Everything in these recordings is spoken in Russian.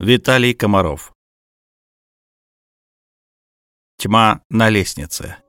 Виталий Комаров. Тьма на лестнице.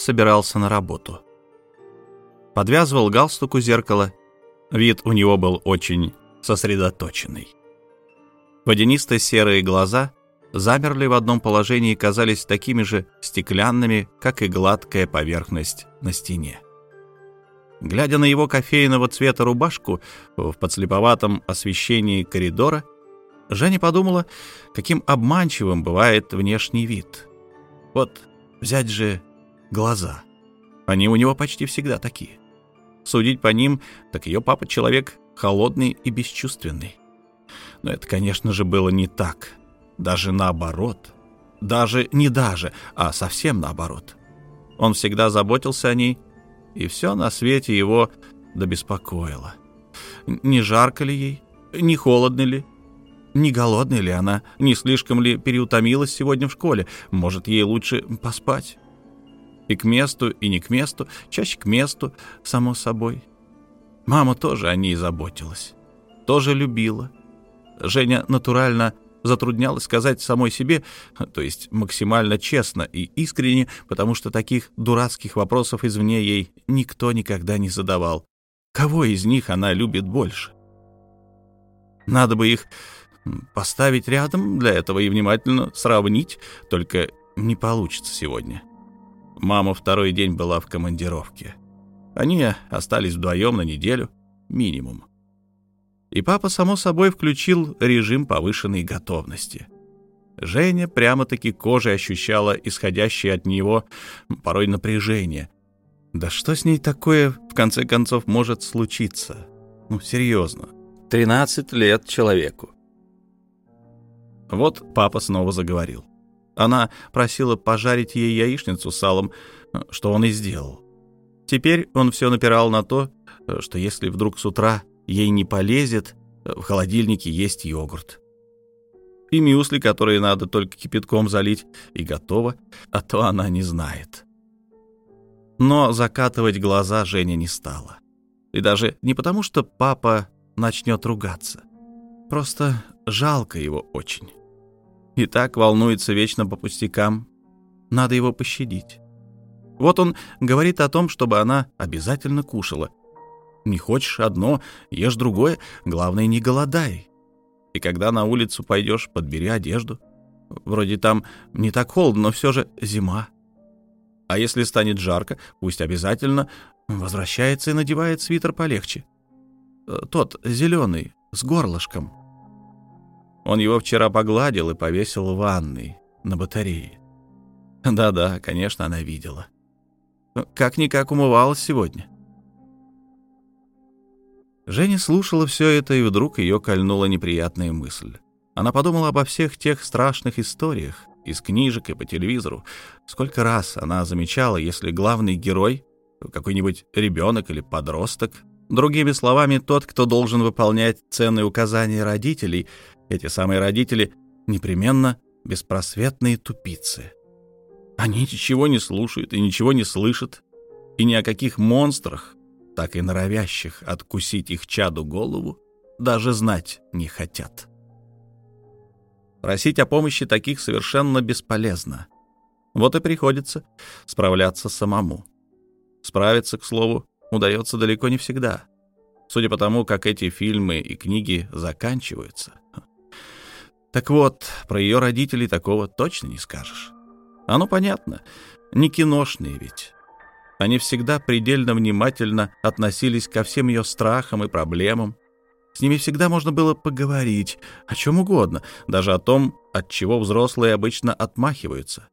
Собирался на работу. Подвязывал галстук у зеркала. Вид у него был очень сосредоточенный. Водянисто-серые глаза замерли в одном положении и казались такими же стеклянными, как и гладкая поверхность на стене. Глядя на его кофейного цвета рубашку в подслеповатом освещении коридора, Женя подумала, каким обманчивым бывает внешний вид. Вот взять же глаза. Они у него почти всегда такие. Судить по ним, так ее папа человек холодный и бесчувственный. Но это, конечно же, было не так. Даже наоборот. Даже не даже, а совсем наоборот. Он всегда заботился о ней, и все на свете его добеспокоило. Не жарко ли ей? Не холодно ли? Не голодная ли она? Не слишком ли переутомилась сегодня в школе? Может, ей лучше поспать? И к месту, и не к месту, чаще к месту, само собой. Мама тоже о ней заботилась, тоже любила. Женя натурально затруднялась сказать самой себе, то есть максимально честно и искренне, потому что таких дурацких вопросов извне ей никто никогда не задавал. Кого из них она любит больше? Надо бы их поставить рядом для этого и внимательно сравнить, только не получится сегодня. Мама второй день была в командировке. Они остались вдвоем на неделю, минимум. И папа, само собой, включил режим повышенной готовности. Женя прямо-таки кожей ощущала исходящее от него порой напряжение. Да что с ней такое, в конце концов, может случиться? Ну, серьезно. 13 лет человеку. Вот папа снова заговорил. Она просила пожарить ей яичницу с салом, что он и сделал. Теперь он все напирал на то, что если вдруг с утра ей не полезет, в холодильнике есть йогурт. И мюсли, которые надо только кипятком залить, и готово, а то она не знает. Но закатывать глаза Женя не стала. И даже не потому, что папа начнет ругаться. Просто жалко его очень. И так волнуется вечно по пустякам. Надо его пощадить. Вот он говорит о том, чтобы она обязательно кушала. Не хочешь одно, ешь другое, главное, не голодай. И когда на улицу пойдешь, подбери одежду. Вроде там не так холодно, но все же зима. А если станет жарко, пусть обязательно возвращается и надевает свитер полегче. Тот зеленый, с горлышком. Он его вчера погладил и повесил в ванной на батарее. Да-да, конечно, она видела. Как-никак умывалась сегодня. Женя слушала все это, и вдруг ее кольнула неприятная мысль. Она подумала обо всех тех страшных историях из книжек и по телевизору. Сколько раз она замечала, если главный герой — какой-нибудь ребенок или подросток, другими словами, тот, кто должен выполнять ценные указания родителей, эти самые родители непременно беспросветные тупицы. Они ничего не слушают и ничего не слышат, и ни о каких монстрах, так и норовящих откусить их чаду голову, даже знать не хотят. Просить о помощи таких совершенно бесполезно. Вот и приходится справляться самому. Справиться, к слову, удается далеко не всегда. Судя по тому, как эти фильмы и книги заканчиваются. Так вот, про ее родителей такого точно не скажешь. Оно понятно, не киношные ведь. Они всегда предельно внимательно относились ко всем ее страхам и проблемам. С ними всегда можно было поговорить о чем угодно, даже о том, от чего взрослые обычно отмахиваются.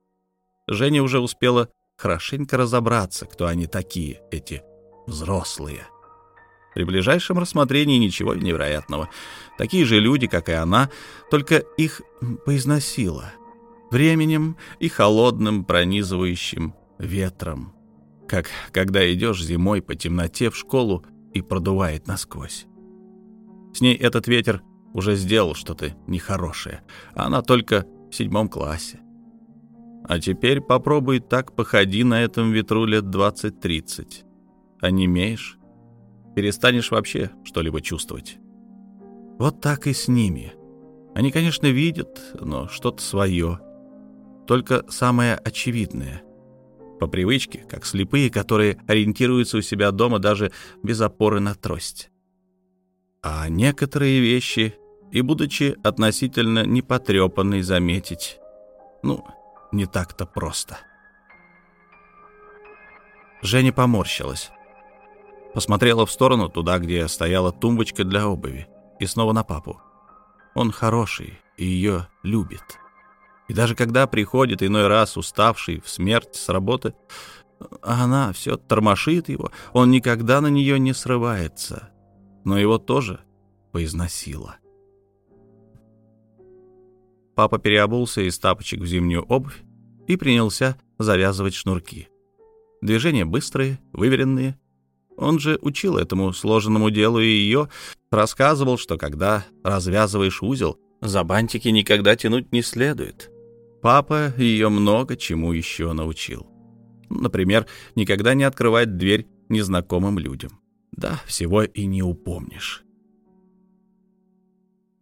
Женя уже успела хорошенько разобраться, кто они такие, эти взрослые. При ближайшем рассмотрении ничего невероятного. Такие же люди, как и она, только их поизносило. Временем и холодным пронизывающим ветром. Как когда идешь зимой по темноте в школу и продувает насквозь. С ней этот ветер уже сделал что-то нехорошее, а она только в седьмом классе. А теперь попробуй так походи на этом ветру лет 20-30. Онемеешь, перестанешь вообще что-либо чувствовать. Вот так и с ними. Они, конечно, видят, но что-то свое. Только самое очевидное. По привычке, как слепые, которые ориентируются у себя дома даже без опоры на трость. А некоторые вещи, и будучи относительно непотрепанной, заметить, ну, не так-то просто. Женя поморщилась. Посмотрела в сторону, туда, где стояла тумбочка для обуви, и снова на папу. Он хороший и ее любит. И даже когда приходит иной раз уставший в смерть с работы, а она все тормошит его, он никогда на нее не срывается но его тоже поизносило. Папа переобулся из тапочек в зимнюю обувь и принялся завязывать шнурки. Движения быстрые, выверенные. Он же учил этому сложенному делу и ее, рассказывал, что когда развязываешь узел, за бантики никогда тянуть не следует. Папа ее много чему еще научил. Например, никогда не открывать дверь незнакомым людям. Да, всего и не упомнишь.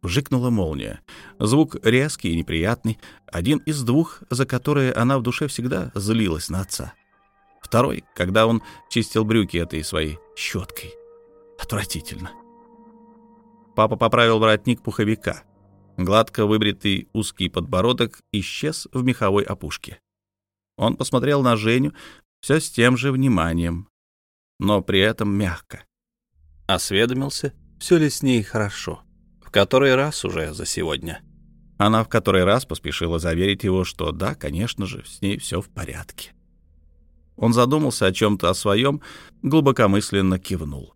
Вжикнула молния. Звук резкий и неприятный. Один из двух, за которые она в душе всегда злилась на отца. Второй, когда он чистил брюки этой своей щеткой. Отвратительно. Папа поправил воротник пуховика. Гладко выбритый узкий подбородок исчез в меховой опушке. Он посмотрел на Женю все с тем же вниманием, но при этом мягко. Осведомился, все ли с ней хорошо. В который раз уже за сегодня. Она в который раз поспешила заверить его, что да, конечно же, с ней все в порядке. Он задумался о чем-то о своем, глубокомысленно кивнул.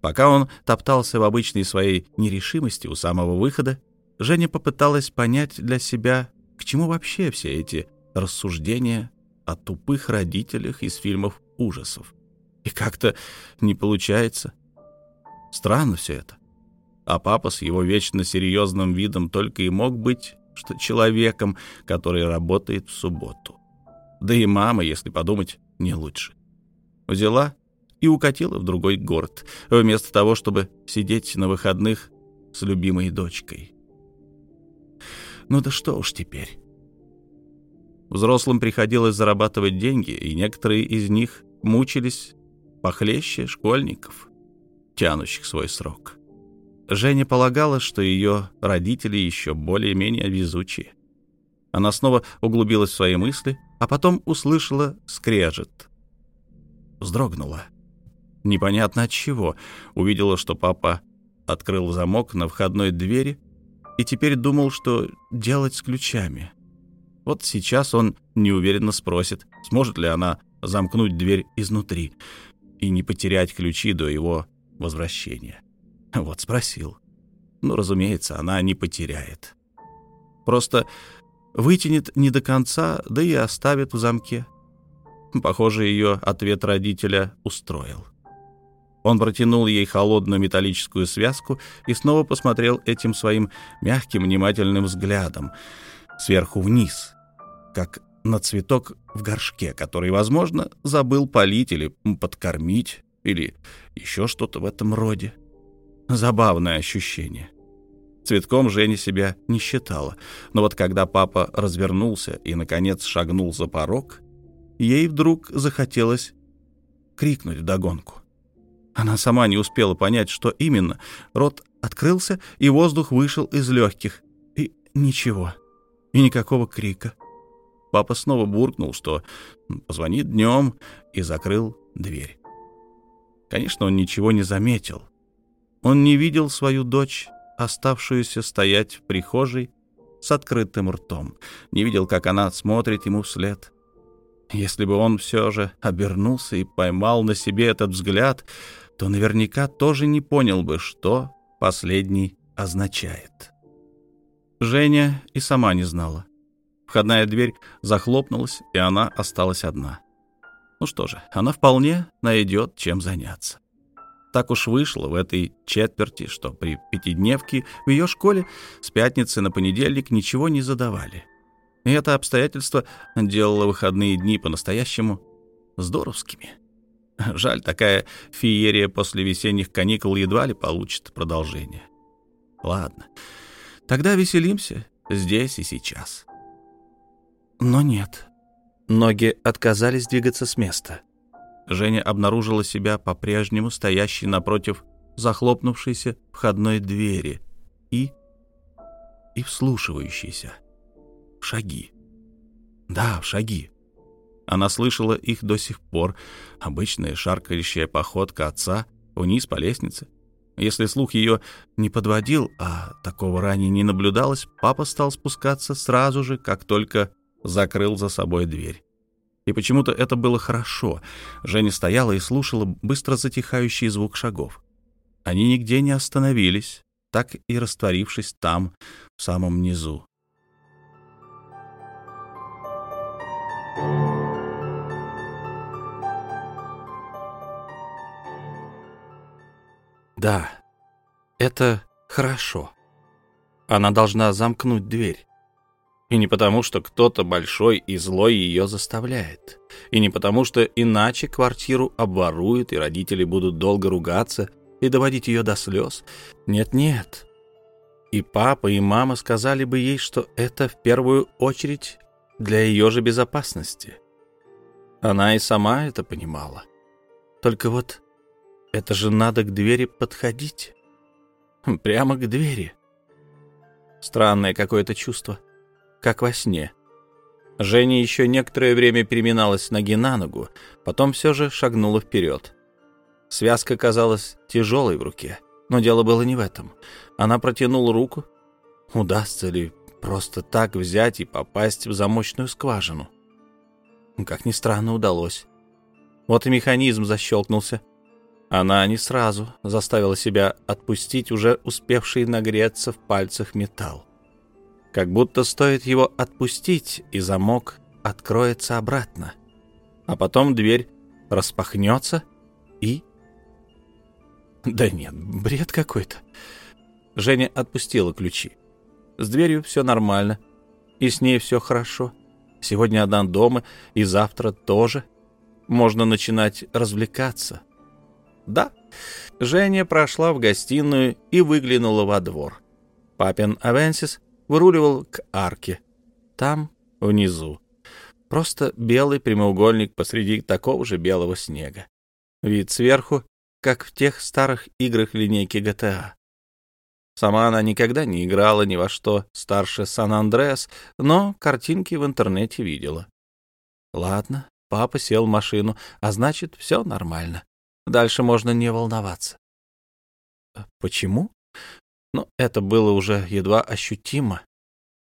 Пока он топтался в обычной своей нерешимости у самого выхода, Женя попыталась понять для себя, к чему вообще все эти рассуждения о тупых родителях из фильмов ужасов. И как-то не получается. Странно все это. А папа с его вечно серьезным видом только и мог быть что человеком, который работает в субботу. Да и мама, если подумать, не лучше. Взяла и укатила в другой город, вместо того, чтобы сидеть на выходных с любимой дочкой. Ну да что уж теперь. Взрослым приходилось зарабатывать деньги, и некоторые из них мучились похлеще школьников, тянущих свой срок. Женя полагала, что ее родители еще более-менее везучие. Она снова углубилась в свои мысли, а потом услышала скрежет. Вздрогнула. Непонятно от чего. Увидела, что папа открыл замок на входной двери и теперь думал, что делать с ключами. Вот сейчас он неуверенно спросит, сможет ли она замкнуть дверь изнутри и не потерять ключи до его возвращения. Вот спросил. Ну, разумеется, она не потеряет. Просто вытянет не до конца, да и оставит в замке. Похоже, ее ответ родителя устроил. Он протянул ей холодную металлическую связку и снова посмотрел этим своим мягким, внимательным взглядом сверху вниз, как на цветок в горшке, который, возможно, забыл полить или подкормить, или еще что-то в этом роде. Забавное ощущение. Цветком Женя себя не считала, но вот когда папа развернулся и, наконец, шагнул за порог, ей вдруг захотелось крикнуть вдогонку. Она сама не успела понять, что именно. Рот открылся, и воздух вышел из легких. И ничего. И никакого крика. Папа снова буркнул, что позвонит днем, и закрыл дверь. Конечно, он ничего не заметил. Он не видел свою дочь, оставшуюся стоять в прихожей с открытым ртом. Не видел, как она смотрит ему вслед. Если бы он все же обернулся и поймал на себе этот взгляд, то наверняка тоже не понял бы, что последний означает. Женя и сама не знала. Входная дверь захлопнулась, и она осталась одна. Ну что же, она вполне найдет, чем заняться. Так уж вышло в этой четверти, что при пятидневке в ее школе с пятницы на понедельник ничего не задавали. И это обстоятельство делало выходные дни по-настоящему здоровскими. Жаль, такая феерия после весенних каникул едва ли получит продолжение. Ладно, тогда веселимся здесь и сейчас. Но нет. Ноги отказались двигаться с места. Женя обнаружила себя по-прежнему стоящей напротив захлопнувшейся входной двери и... и вслушивающейся. Шаги. Да, шаги. Она слышала их до сих пор. Обычная шаркающая походка отца вниз по лестнице. Если слух ее не подводил, а такого ранее не наблюдалось, папа стал спускаться сразу же, как только закрыл за собой дверь. И почему-то это было хорошо. Женя стояла и слушала быстро затихающий звук шагов. Они нигде не остановились, так и растворившись там, в самом низу. Да, это хорошо. Она должна замкнуть дверь. И не потому, что кто-то большой и злой ее заставляет. И не потому, что иначе квартиру обворуют, и родители будут долго ругаться и доводить ее до слез. Нет-нет. И папа, и мама сказали бы ей, что это в первую очередь для ее же безопасности. Она и сама это понимала. Только вот это же надо к двери подходить. Прямо к двери. Странное какое-то чувство, как во сне. Женя еще некоторое время переминалась ноги на ногу, потом все же шагнула вперед. Связка казалась тяжелой в руке, но дело было не в этом. Она протянула руку. Удастся ли просто так взять и попасть в замочную скважину? Как ни странно, удалось. Вот и механизм защелкнулся. Она не сразу заставила себя отпустить уже успевший нагреться в пальцах металл. Как будто стоит его отпустить, и замок откроется обратно. А потом дверь распахнется и... Да нет, бред какой-то. Женя отпустила ключи. С дверью все нормально, и с ней все хорошо. Сегодня она дома, и завтра тоже. Можно начинать развлекаться. Да, Женя прошла в гостиную и выглянула во двор. Папин Авенсис выруливал к арке. Там, внизу, просто белый прямоугольник посреди такого же белого снега. Вид сверху, как в тех старых играх линейки GTA. Сама она никогда не играла ни во что старше Сан-Андреас, но картинки в интернете видела. Ладно, папа сел в машину, а значит, все нормально. Дальше можно не волноваться. Э, почему? Ну, это было уже едва ощутимо.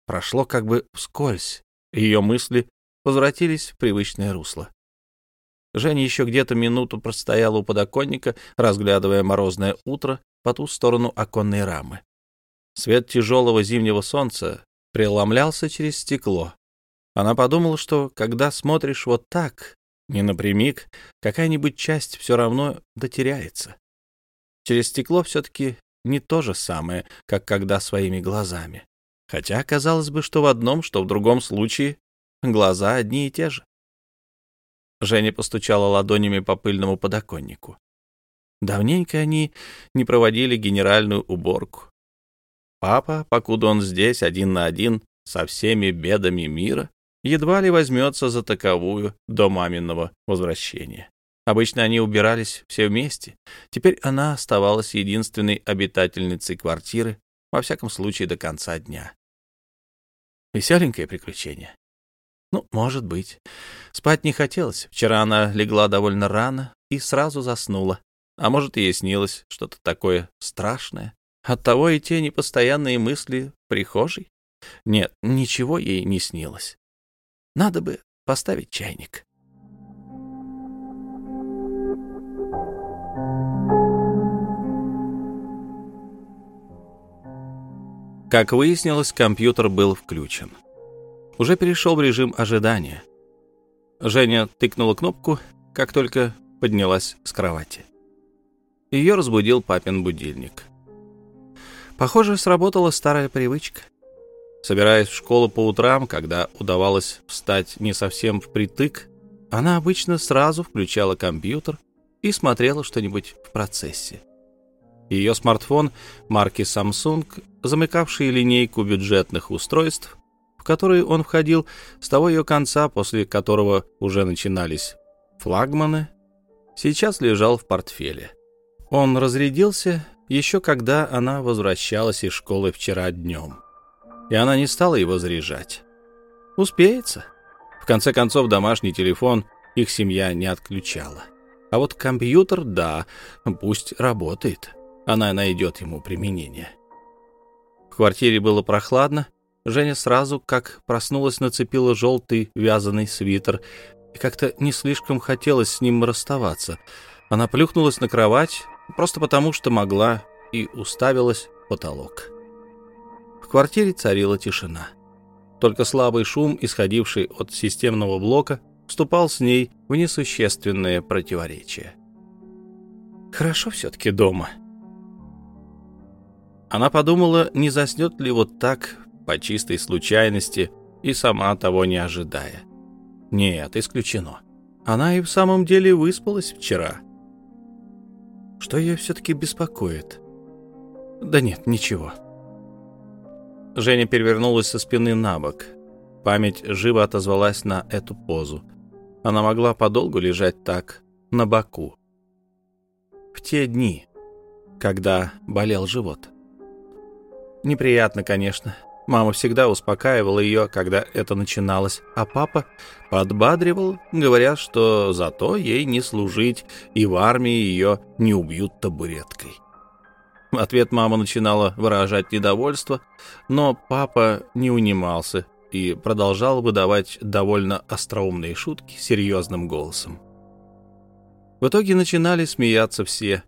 Прошло как бы вскользь. Ее мысли возвратились в привычное русло. Женя еще где-то минуту простояла у подоконника, разглядывая морозное утро по ту сторону оконной рамы. Свет тяжелого зимнего солнца преломлялся через стекло. Она подумала, что когда смотришь вот так, не напрямик, какая-нибудь часть все равно дотеряется. Через стекло все-таки не то же самое, как когда своими глазами. Хотя казалось бы, что в одном, что в другом случае глаза одни и те же. Женя постучала ладонями по пыльному подоконнику. Давненько они не проводили генеральную уборку. Папа, покуда он здесь один на один со всеми бедами мира, едва ли возьмется за таковую до маминого возвращения. Обычно они убирались все вместе. Теперь она оставалась единственной обитательницей квартиры, во всяком случае до конца дня. Веселенькое приключение. Ну, может быть. Спать не хотелось. Вчера она легла довольно рано и сразу заснула. А может, ей снилось что-то такое страшное. Оттого и те непостоянные мысли прихожей. Нет, ничего ей не снилось. Надо бы поставить чайник. Как выяснилось, компьютер был включен. Уже перешел в режим ожидания. Женя тыкнула кнопку, как только поднялась с кровати. Ее разбудил папин будильник. Похоже, сработала старая привычка. Собираясь в школу по утрам, когда удавалось встать не совсем впритык, она обычно сразу включала компьютер и смотрела что-нибудь в процессе. Ее смартфон марки Samsung, замыкавший линейку бюджетных устройств, в которые он входил с того ее конца, после которого уже начинались флагманы, сейчас лежал в портфеле. Он разрядился еще когда она возвращалась из школы вчера днем, и она не стала его заряжать. Успеется. В конце концов, домашний телефон их семья не отключала. А вот компьютер, да, пусть работает. Она найдет ему применение. В квартире было прохладно. Женя сразу, как проснулась, нацепила желтый вязаный свитер. И как-то не слишком хотелось с ним расставаться. Она плюхнулась на кровать, просто потому что могла, и уставилась в потолок. В квартире царила тишина. Только слабый шум, исходивший от системного блока, вступал с ней в несущественное противоречие. Хорошо все-таки дома. Она подумала, не заснет ли вот так, по чистой случайности, и сама того не ожидая. Нет, исключено. Она и в самом деле выспалась вчера. Что ее все-таки беспокоит? Да нет, ничего. Женя перевернулась со спины на бок. Память живо отозвалась на эту позу. Она могла подолгу лежать так, на боку. В те дни, когда болел живот. Неприятно, конечно. Мама всегда успокаивала ее, когда это начиналось, а папа подбадривал, говоря, что зато ей не служить, и в армии ее не убьют табуреткой. В ответ мама начинала выражать недовольство, но папа не унимался и продолжал выдавать довольно остроумные шутки серьезным голосом. В итоге начинали смеяться все.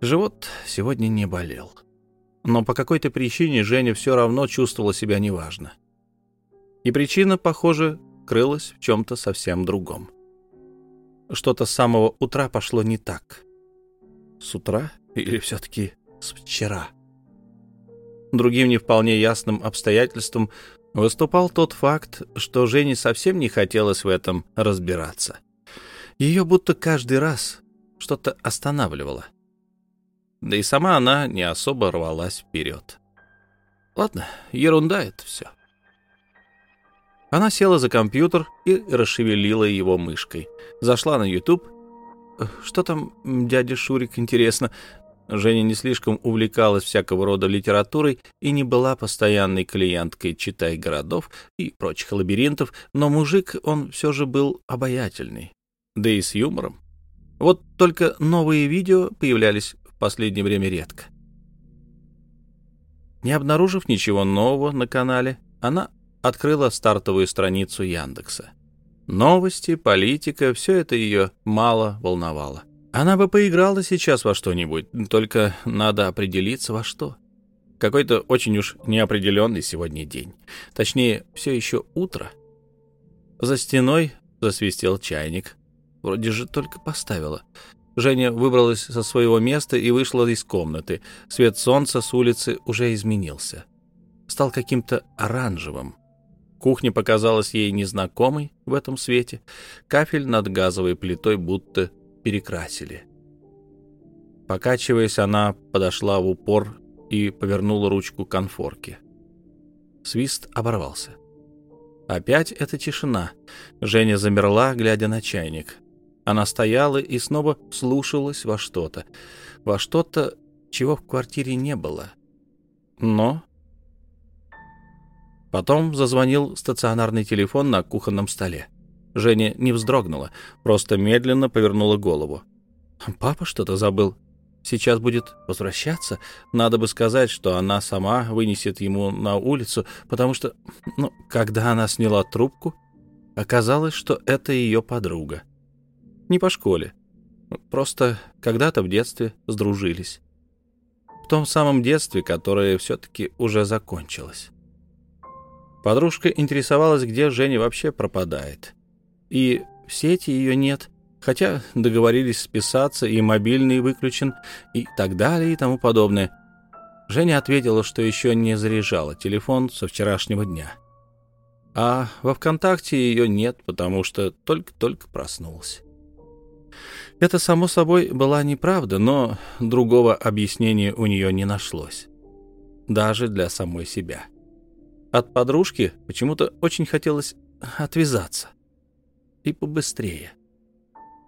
Живот сегодня не болел. Но по какой-то причине Женя все равно чувствовала себя неважно. И причина, похоже, крылась в чем-то совсем другом. Что-то с самого утра пошло не так. С утра или все-таки с вчера? Другим не вполне ясным обстоятельством выступал тот факт, что Жене совсем не хотелось в этом разбираться. Ее будто каждый раз что-то останавливало. Да и сама она не особо рвалась вперед. Ладно, ерунда это все. Она села за компьютер и расшевелила его мышкой. Зашла на YouTube. Что там, дядя Шурик, интересно? Женя не слишком увлекалась всякого рода литературой и не была постоянной клиенткой «Читай городов» и прочих лабиринтов, но мужик он все же был обаятельный, да и с юмором. Вот только новые видео появлялись в последнее время редко. Не обнаружив ничего нового на канале, она открыла стартовую страницу Яндекса. Новости, политика — все это ее мало волновало. Она бы поиграла сейчас во что-нибудь, только надо определиться во что. Какой-то очень уж неопределенный сегодня день. Точнее, все еще утро. За стеной засвистел чайник. Вроде же только поставила. Женя выбралась со своего места и вышла из комнаты. Свет солнца с улицы уже изменился. Стал каким-то оранжевым. Кухня показалась ей незнакомой в этом свете. Кафель над газовой плитой будто перекрасили. Покачиваясь, она подошла в упор и повернула ручку конфорки. Свист оборвался. Опять эта тишина. Женя замерла, глядя на чайник. Она стояла и снова слушалась во что-то. Во что-то, чего в квартире не было. Но... Потом зазвонил стационарный телефон на кухонном столе. Женя не вздрогнула, просто медленно повернула голову. «Папа что-то забыл. Сейчас будет возвращаться. Надо бы сказать, что она сама вынесет ему на улицу, потому что, ну, когда она сняла трубку, оказалось, что это ее подруга. Не по школе, просто когда-то в детстве сдружились. в том самом детстве, которое все-таки уже закончилось. Подружка интересовалась, где Женя вообще пропадает. И в сети ее нет, хотя договорились списаться, и мобильный выключен, и так далее, и тому подобное. Женя ответила, что еще не заряжала телефон со вчерашнего дня. А во ВКонтакте ее нет, потому что только-только проснулась. Это, само собой, была неправда, но другого объяснения у нее не нашлось. Даже для самой себя. От подружки почему-то очень хотелось отвязаться. И побыстрее.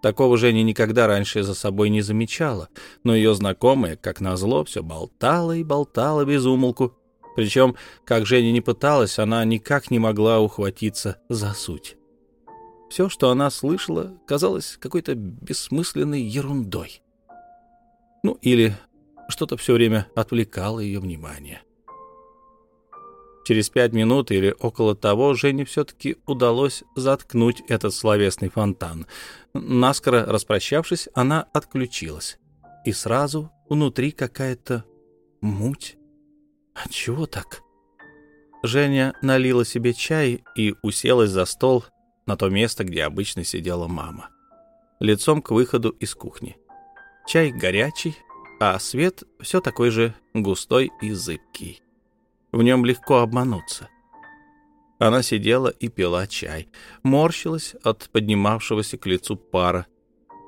Такого Женя никогда раньше за собой не замечала, но ее знакомая, как назло, все болтала и болтала без умолку. Причем, как Женя не пыталась, она никак не могла ухватиться за суть. Все, что она слышала, казалось какой-то бессмысленной ерундой. Ну, или что-то все время отвлекало ее внимание. Через пять минут или около того Жене все-таки удалось заткнуть этот словесный фонтан. Наскоро распрощавшись, она отключилась. И сразу внутри какая-то муть. А чего так? Женя налила себе чай и уселась за стол, на то место, где обычно сидела мама, лицом к выходу из кухни. Чай горячий, а свет все такой же густой и зыбкий. В нем легко обмануться. Она сидела и пила чай, морщилась от поднимавшегося к лицу пара.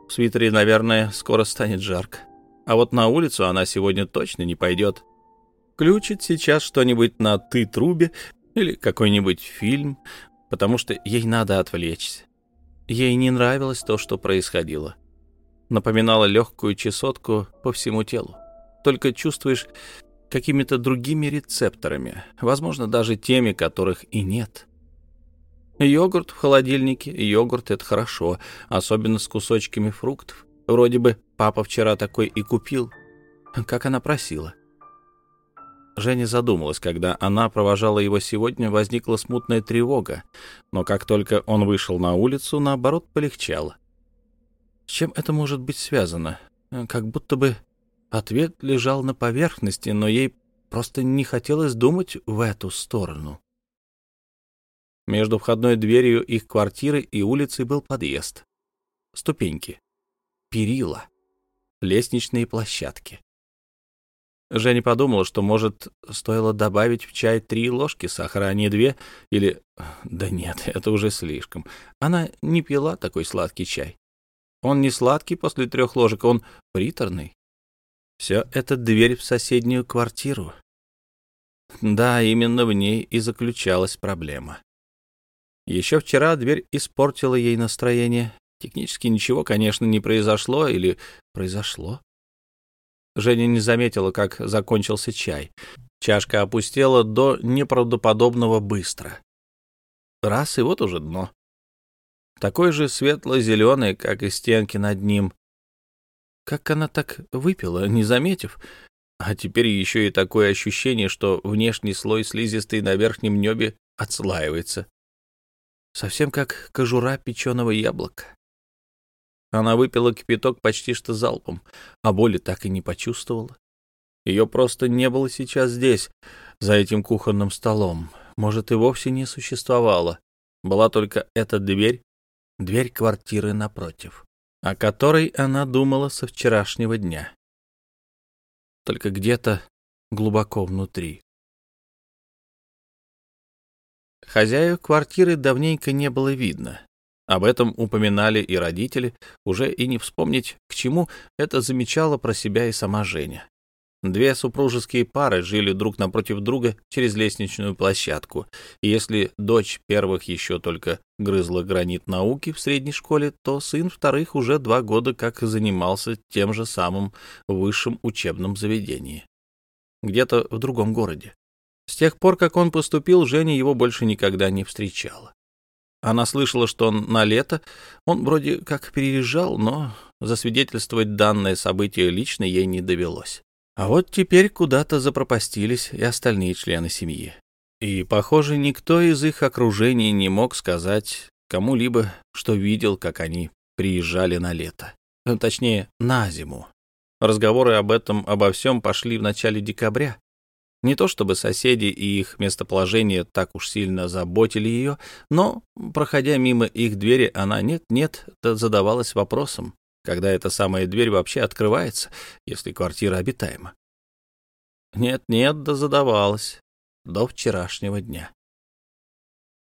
В свитере, наверное, скоро станет жарко. А вот на улицу она сегодня точно не пойдет. Включит сейчас что-нибудь на «ты» трубе или какой-нибудь фильм, потому что ей надо отвлечься. Ей не нравилось то, что происходило. Напоминало легкую чесотку по всему телу. Только чувствуешь какими-то другими рецепторами, возможно, даже теми, которых и нет. Йогурт в холодильнике, йогурт — это хорошо, особенно с кусочками фруктов. Вроде бы папа вчера такой и купил, как она просила. Женя задумалась, когда она провожала его сегодня, возникла смутная тревога, но как только он вышел на улицу, наоборот, полегчало. С чем это может быть связано? Как будто бы ответ лежал на поверхности, но ей просто не хотелось думать в эту сторону. Между входной дверью их квартиры и улицей был подъезд. Ступеньки, перила, лестничные площадки. Женя подумала, что, может, стоило добавить в чай три ложки сахара, а не две, или... Да нет, это уже слишком. Она не пила такой сладкий чай. Он не сладкий после трех ложек, он приторный. Все это дверь в соседнюю квартиру. Да, именно в ней и заключалась проблема. Еще вчера дверь испортила ей настроение. Технически ничего, конечно, не произошло или произошло. Женя не заметила, как закончился чай. Чашка опустела до неправдоподобного быстро. Раз, и вот уже дно. Такой же светло-зеленый, как и стенки над ним. Как она так выпила, не заметив? А теперь еще и такое ощущение, что внешний слой слизистой на верхнем небе отслаивается. Совсем как кожура печеного яблока. Она выпила кипяток почти что залпом, а боли так и не почувствовала. Ее просто не было сейчас здесь, за этим кухонным столом. Может, и вовсе не существовало. Была только эта дверь, дверь квартиры напротив, о которой она думала со вчерашнего дня. Только где-то глубоко внутри. Хозяев квартиры давненько не было видно. Об этом упоминали и родители, уже и не вспомнить, к чему это замечала про себя и сама Женя. Две супружеские пары жили друг напротив друга через лестничную площадку, и если дочь первых еще только грызла гранит науки в средней школе, то сын вторых уже два года как занимался тем же самым высшим учебном заведении. Где-то в другом городе. С тех пор, как он поступил, Женя его больше никогда не встречала. Она слышала, что он на лето, он вроде как переезжал, но засвидетельствовать данное событие лично ей не довелось. А вот теперь куда-то запропастились и остальные члены семьи. И, похоже, никто из их окружения не мог сказать кому-либо, что видел, как они приезжали на лето. Ну, точнее, на зиму. Разговоры об этом, обо всем пошли в начале декабря. Не то чтобы соседи и их местоположение так уж сильно заботили ее, но, проходя мимо их двери, она нет-нет да задавалась вопросом, когда эта самая дверь вообще открывается, если квартира обитаема. Нет-нет, да задавалась до вчерашнего дня.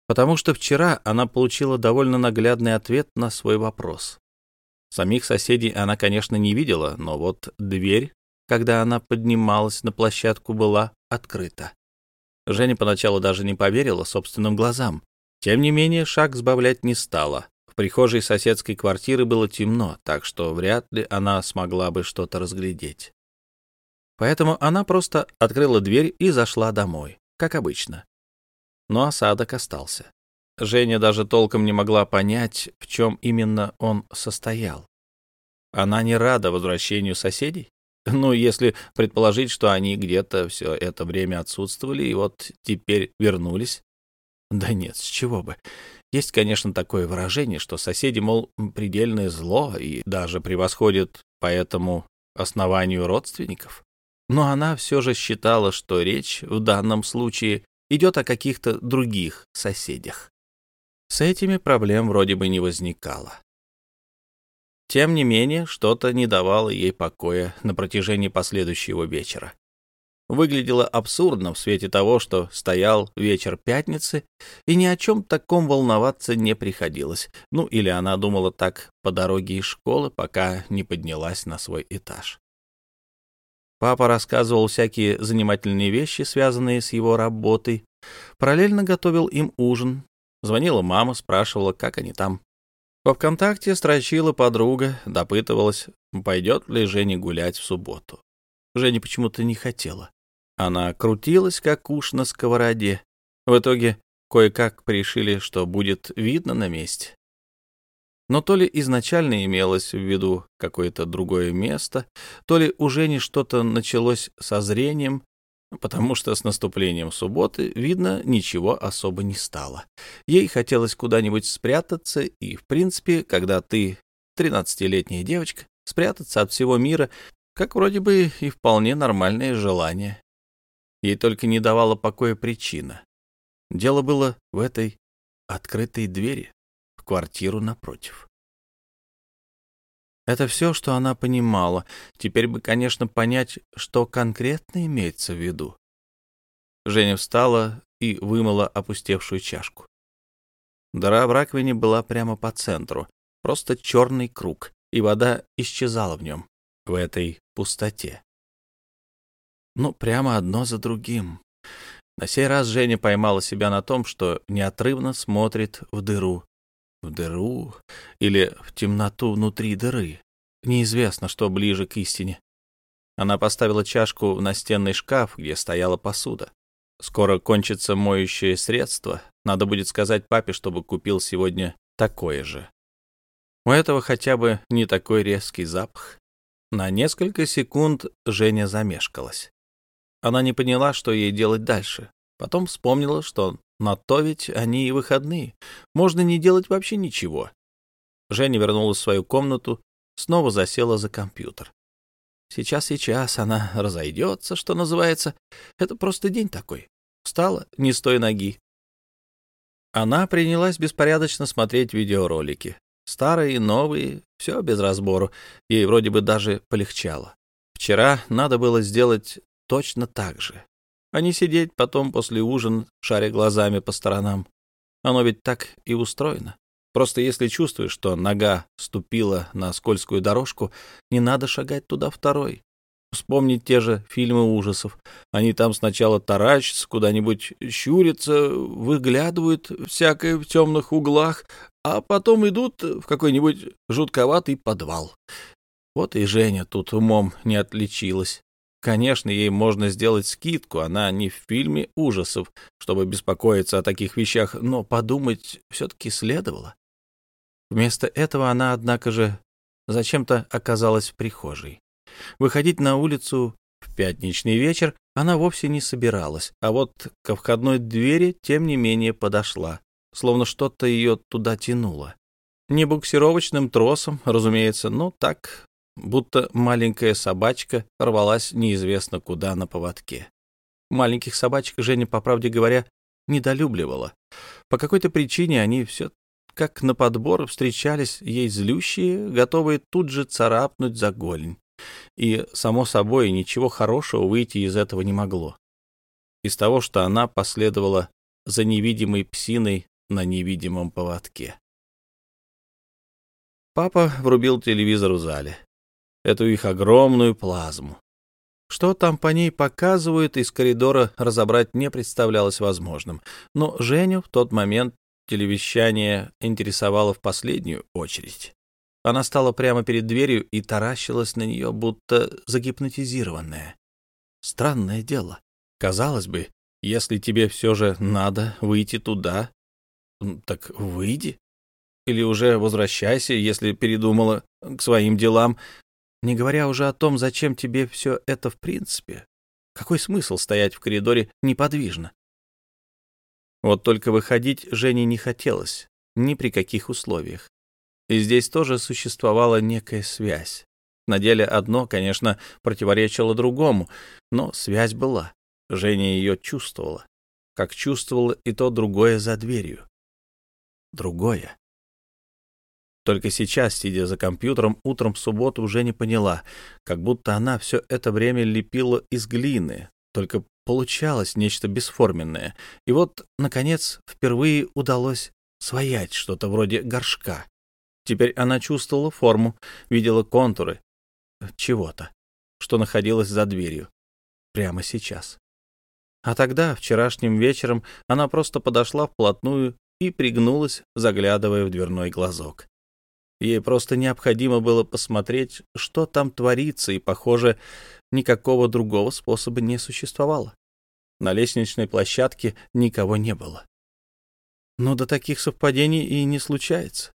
Потому что вчера она получила довольно наглядный ответ на свой вопрос. Самих соседей она, конечно, не видела, но вот дверь, когда она поднималась на площадку, была открыта. Женя поначалу даже не поверила собственным глазам. Тем не менее, шаг сбавлять не стала. В прихожей соседской квартиры было темно, так что вряд ли она смогла бы что-то разглядеть. Поэтому она просто открыла дверь и зашла домой, как обычно. Но осадок остался. Женя даже толком не могла понять, в чем именно он состоял. Она не рада возвращению соседей? Ну, если предположить, что они где-то все это время отсутствовали и вот теперь вернулись. Да нет, с чего бы. Есть, конечно, такое выражение, что соседи, мол, предельное зло и даже превосходят по этому основанию родственников. Но она все же считала, что речь в данном случае идет о каких-то других соседях. С этими проблем вроде бы не возникало. Тем не менее, что-то не давало ей покоя на протяжении последующего вечера. Выглядело абсурдно в свете того, что стоял вечер пятницы, и ни о чем таком волноваться не приходилось. Ну, или она думала так по дороге из школы, пока не поднялась на свой этаж. Папа рассказывал всякие занимательные вещи, связанные с его работой. Параллельно готовил им ужин. Звонила мама, спрашивала, как они там. Во ВКонтакте строчила подруга, допытывалась, пойдет ли Женя гулять в субботу. Женя почему-то не хотела. Она крутилась, как уж на сковороде. В итоге кое-как пришили, что будет видно на месте. Но то ли изначально имелось в виду какое-то другое место, то ли уже не что-то началось со зрением, потому что с наступлением субботы, видно, ничего особо не стало. Ей хотелось куда-нибудь спрятаться, и, в принципе, когда ты тринадцатилетняя девочка, спрятаться от всего мира, как вроде бы и вполне нормальное желание. Ей только не давала покоя причина. Дело было в этой открытой двери квартиру напротив. Это все, что она понимала. Теперь бы, конечно, понять, что конкретно имеется в виду. Женя встала и вымыла опустевшую чашку. Дыра в раковине была прямо по центру, просто черный круг, и вода исчезала в нем, в этой пустоте. Ну, прямо одно за другим. На сей раз Женя поймала себя на том, что неотрывно смотрит в дыру, в дыру или в темноту внутри дыры. Неизвестно, что ближе к истине. Она поставила чашку в настенный шкаф, где стояла посуда. Скоро кончится моющее средство. Надо будет сказать папе, чтобы купил сегодня такое же. У этого хотя бы не такой резкий запах. На несколько секунд Женя замешкалась. Она не поняла, что ей делать дальше. Потом вспомнила, что на то ведь они и выходные. Можно не делать вообще ничего. Женя вернулась в свою комнату, снова засела за компьютер. Сейчас, сейчас она разойдется, что называется. Это просто день такой. Встала не с той ноги. Она принялась беспорядочно смотреть видеоролики. Старые, новые, все без разбору. Ей вроде бы даже полегчало. Вчера надо было сделать точно так же а не сидеть потом после ужина, шаря глазами по сторонам. Оно ведь так и устроено. Просто если чувствуешь, что нога ступила на скользкую дорожку, не надо шагать туда второй. Вспомнить те же фильмы ужасов. Они там сначала таращатся, куда-нибудь щурятся, выглядывают всякое в темных углах, а потом идут в какой-нибудь жутковатый подвал. Вот и Женя тут умом не отличилась. Конечно, ей можно сделать скидку, она не в фильме ужасов, чтобы беспокоиться о таких вещах, но подумать все-таки следовало. Вместо этого она, однако же, зачем-то оказалась в прихожей. Выходить на улицу в пятничный вечер она вовсе не собиралась, а вот ко входной двери, тем не менее, подошла, словно что-то ее туда тянуло. Не буксировочным тросом, разумеется, но так, будто маленькая собачка рвалась неизвестно куда на поводке. Маленьких собачек Женя, по правде говоря, недолюбливала. По какой-то причине они все как на подбор встречались ей злющие, готовые тут же царапнуть за голень. И, само собой, ничего хорошего выйти из этого не могло. Из того, что она последовала за невидимой псиной на невидимом поводке. Папа врубил телевизор в зале. Эту их огромную плазму. Что там по ней показывают, из коридора разобрать не представлялось возможным. Но Женю в тот момент телевещание интересовало в последнюю очередь. Она стала прямо перед дверью и таращилась на нее, будто загипнотизированная. Странное дело. Казалось бы, если тебе все же надо выйти туда, так выйди. Или уже возвращайся, если передумала к своим делам, не говоря уже о том, зачем тебе все это в принципе. Какой смысл стоять в коридоре неподвижно? Вот только выходить Жене не хотелось, ни при каких условиях. И здесь тоже существовала некая связь. На деле одно, конечно, противоречило другому, но связь была. Женя ее чувствовала, как чувствовала и то другое за дверью. Другое. Только сейчас, сидя за компьютером, утром в субботу уже не поняла, как будто она все это время лепила из глины, только получалось нечто бесформенное. И вот, наконец, впервые удалось своять что-то вроде горшка. Теперь она чувствовала форму, видела контуры чего-то, что находилось за дверью. Прямо сейчас. А тогда, вчерашним вечером, она просто подошла вплотную и пригнулась, заглядывая в дверной глазок. Ей просто необходимо было посмотреть, что там творится, и, похоже, никакого другого способа не существовало. На лестничной площадке никого не было. Но до таких совпадений и не случается.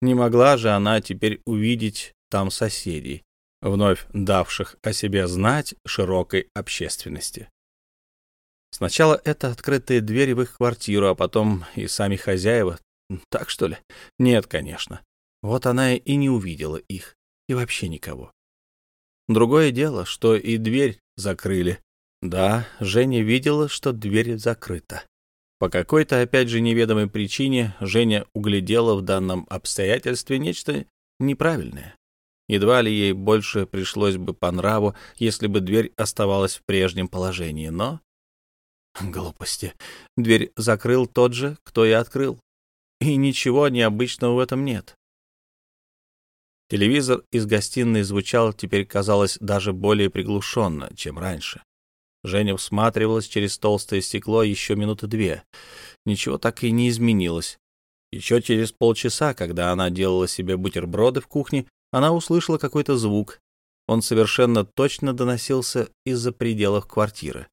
Не могла же она теперь увидеть там соседей, вновь давших о себе знать широкой общественности. Сначала это открытые двери в их квартиру, а потом и сами хозяева. Так что ли? Нет, конечно. Вот она и не увидела их, и вообще никого. Другое дело, что и дверь закрыли. Да, Женя видела, что дверь закрыта. По какой-то, опять же, неведомой причине Женя углядела в данном обстоятельстве нечто неправильное. Едва ли ей больше пришлось бы по нраву, если бы дверь оставалась в прежнем положении, но... Глупости. Дверь закрыл тот же, кто и открыл. И ничего необычного в этом нет. Телевизор из гостиной звучал теперь, казалось, даже более приглушенно, чем раньше. Женя всматривалась через толстое стекло еще минуты две. Ничего так и не изменилось. Еще через полчаса, когда она делала себе бутерброды в кухне, она услышала какой-то звук. Он совершенно точно доносился из-за пределов квартиры.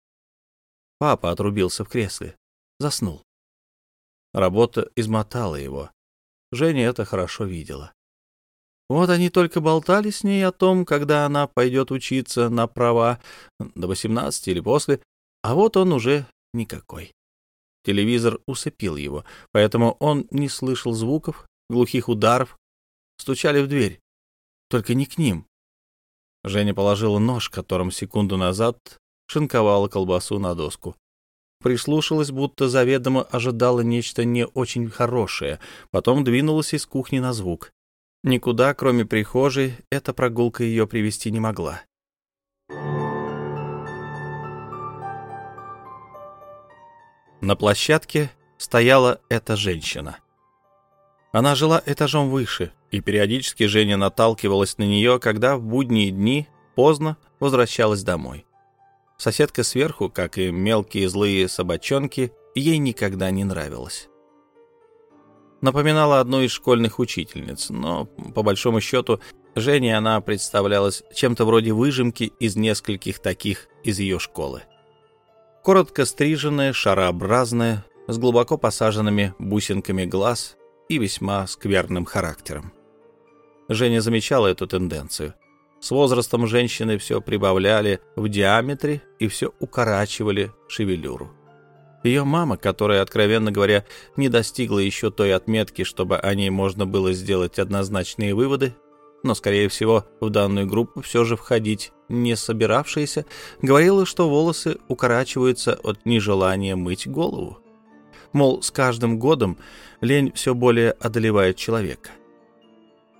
Папа отрубился в кресле. Заснул. Работа измотала его. Женя это хорошо видела. Вот они только болтали с ней о том, когда она пойдет учиться на права, до 18 или после, а вот он уже никакой. Телевизор усыпил его, поэтому он не слышал звуков, глухих ударов. Стучали в дверь, только не к ним. Женя положила нож, которым секунду назад шинковала колбасу на доску. Прислушалась, будто заведомо ожидала нечто не очень хорошее, потом двинулась из кухни на звук. Никуда, кроме прихожей, эта прогулка ее привести не могла. На площадке стояла эта женщина. Она жила этажом выше, и периодически Женя наталкивалась на нее, когда в будние дни поздно возвращалась домой. Соседка сверху, как и мелкие злые собачонки, ей никогда не нравилась напоминала одну из школьных учительниц, но, по большому счету, Жене она представлялась чем-то вроде выжимки из нескольких таких из ее школы. Коротко стриженная, шарообразная, с глубоко посаженными бусинками глаз и весьма скверным характером. Женя замечала эту тенденцию. С возрастом женщины все прибавляли в диаметре и все укорачивали шевелюру. Ее мама, которая, откровенно говоря, не достигла еще той отметки, чтобы о ней можно было сделать однозначные выводы, но, скорее всего, в данную группу все же входить не собиравшаяся, говорила, что волосы укорачиваются от нежелания мыть голову. Мол, с каждым годом лень все более одолевает человека.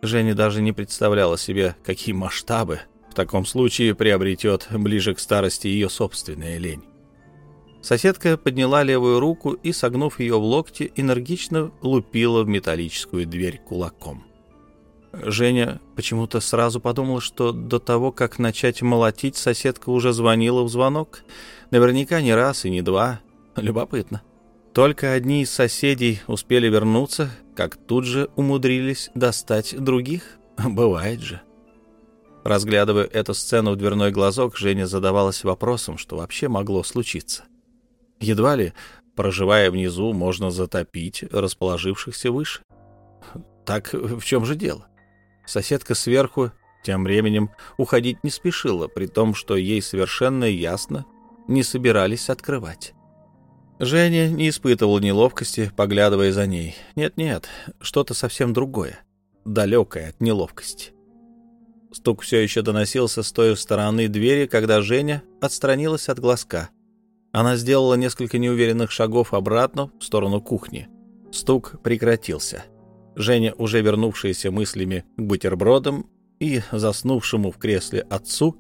Женя даже не представляла себе, какие масштабы в таком случае приобретет ближе к старости ее собственная лень. Соседка подняла левую руку и, согнув ее в локте, энергично лупила в металлическую дверь кулаком. Женя почему-то сразу подумала, что до того, как начать молотить, соседка уже звонила в звонок. Наверняка не раз и не два. Любопытно. Только одни из соседей успели вернуться, как тут же умудрились достать других. Бывает же. Разглядывая эту сцену в дверной глазок, Женя задавалась вопросом, что вообще могло случиться. Едва ли, проживая внизу, можно затопить расположившихся выше. Так в чем же дело? Соседка сверху тем временем уходить не спешила, при том, что ей совершенно ясно не собирались открывать. Женя не испытывал неловкости, поглядывая за ней. Нет-нет, что-то совсем другое, далекое от неловкости. Стук все еще доносился с той стороны двери, когда Женя отстранилась от глазка. Она сделала несколько неуверенных шагов обратно в сторону кухни. Стук прекратился. Женя, уже вернувшаяся мыслями к бутербродам и заснувшему в кресле отцу,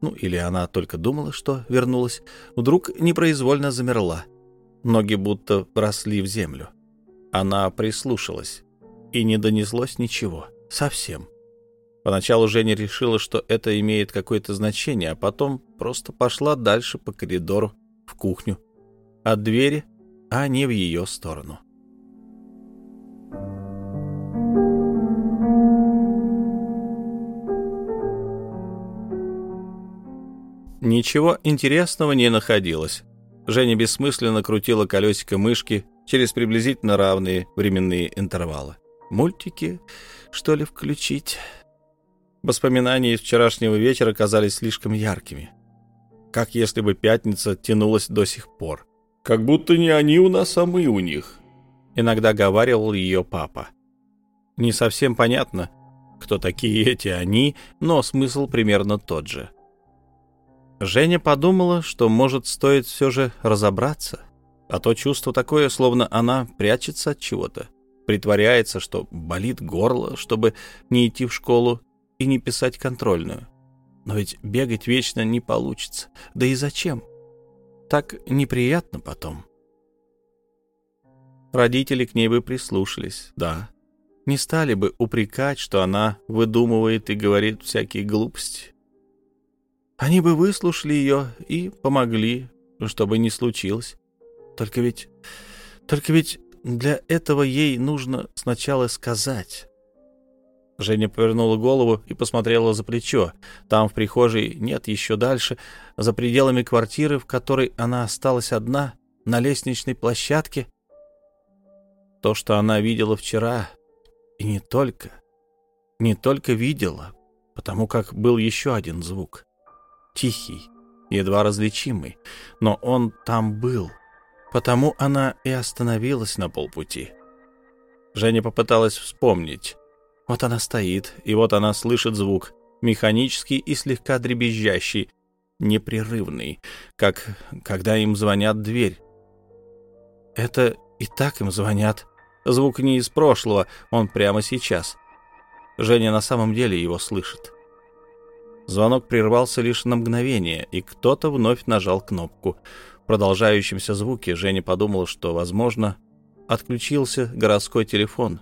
ну или она только думала, что вернулась, вдруг непроизвольно замерла — Ноги будто вросли в землю. Она прислушалась, и не донеслось ничего. Совсем. Поначалу Женя решила, что это имеет какое-то значение, а потом просто пошла дальше по коридору в кухню. От двери, а не в ее сторону. Ничего интересного не находилось. Женя бессмысленно крутила колесико мышки через приблизительно равные временные интервалы. Мультики, что ли, включить? Воспоминания из вчерашнего вечера казались слишком яркими. Как если бы пятница тянулась до сих пор. «Как будто не они у нас, а мы у них», — иногда говаривал ее папа. Не совсем понятно, кто такие эти они, но смысл примерно тот же. Женя подумала, что, может, стоит все же разобраться, а то чувство такое, словно она прячется от чего-то, притворяется, что болит горло, чтобы не идти в школу и не писать контрольную. Но ведь бегать вечно не получится. Да и зачем? Так неприятно потом. Родители к ней бы прислушались, да. Не стали бы упрекать, что она выдумывает и говорит всякие глупости. Они бы выслушали ее и помогли, чтобы не случилось. Только ведь... Только ведь для этого ей нужно сначала сказать. Женя повернула голову и посмотрела за плечо. Там, в прихожей, нет, еще дальше, за пределами квартиры, в которой она осталась одна, на лестничной площадке. То, что она видела вчера, и не только, не только видела, потому как был еще один звук тихий, едва различимый, но он там был. Потому она и остановилась на полпути. Женя попыталась вспомнить. Вот она стоит, и вот она слышит звук, механический и слегка дребезжащий, непрерывный, как когда им звонят дверь. Это и так им звонят. Звук не из прошлого, он прямо сейчас. Женя на самом деле его слышит. Звонок прервался лишь на мгновение, и кто-то вновь нажал кнопку. В продолжающемся звуке Женя подумала, что, возможно, отключился городской телефон.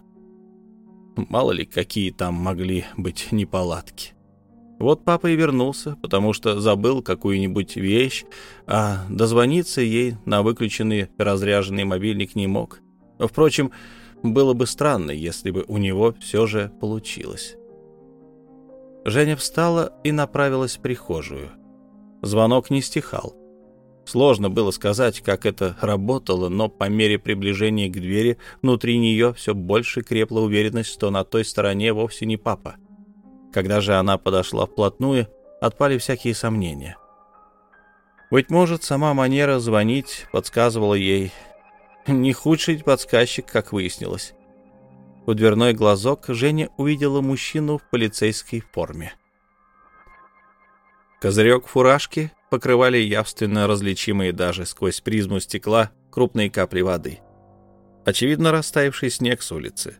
Мало ли, какие там могли быть неполадки. Вот папа и вернулся, потому что забыл какую-нибудь вещь, а дозвониться ей на выключенный разряженный мобильник не мог. Впрочем, было бы странно, если бы у него все же получилось. Женя встала и направилась в прихожую. Звонок не стихал. Сложно было сказать, как это работало, но по мере приближения к двери внутри нее все больше крепла уверенность, что на той стороне вовсе не папа. Когда же она подошла вплотную, отпали всякие сомнения. Быть может, сама манера звонить подсказывала ей. Не худший подсказчик, как выяснилось. В дверной глазок Женя увидела мужчину в полицейской форме. Козырек фуражки покрывали явственно различимые даже сквозь призму стекла крупные капли воды. Очевидно, растаявший снег с улицы.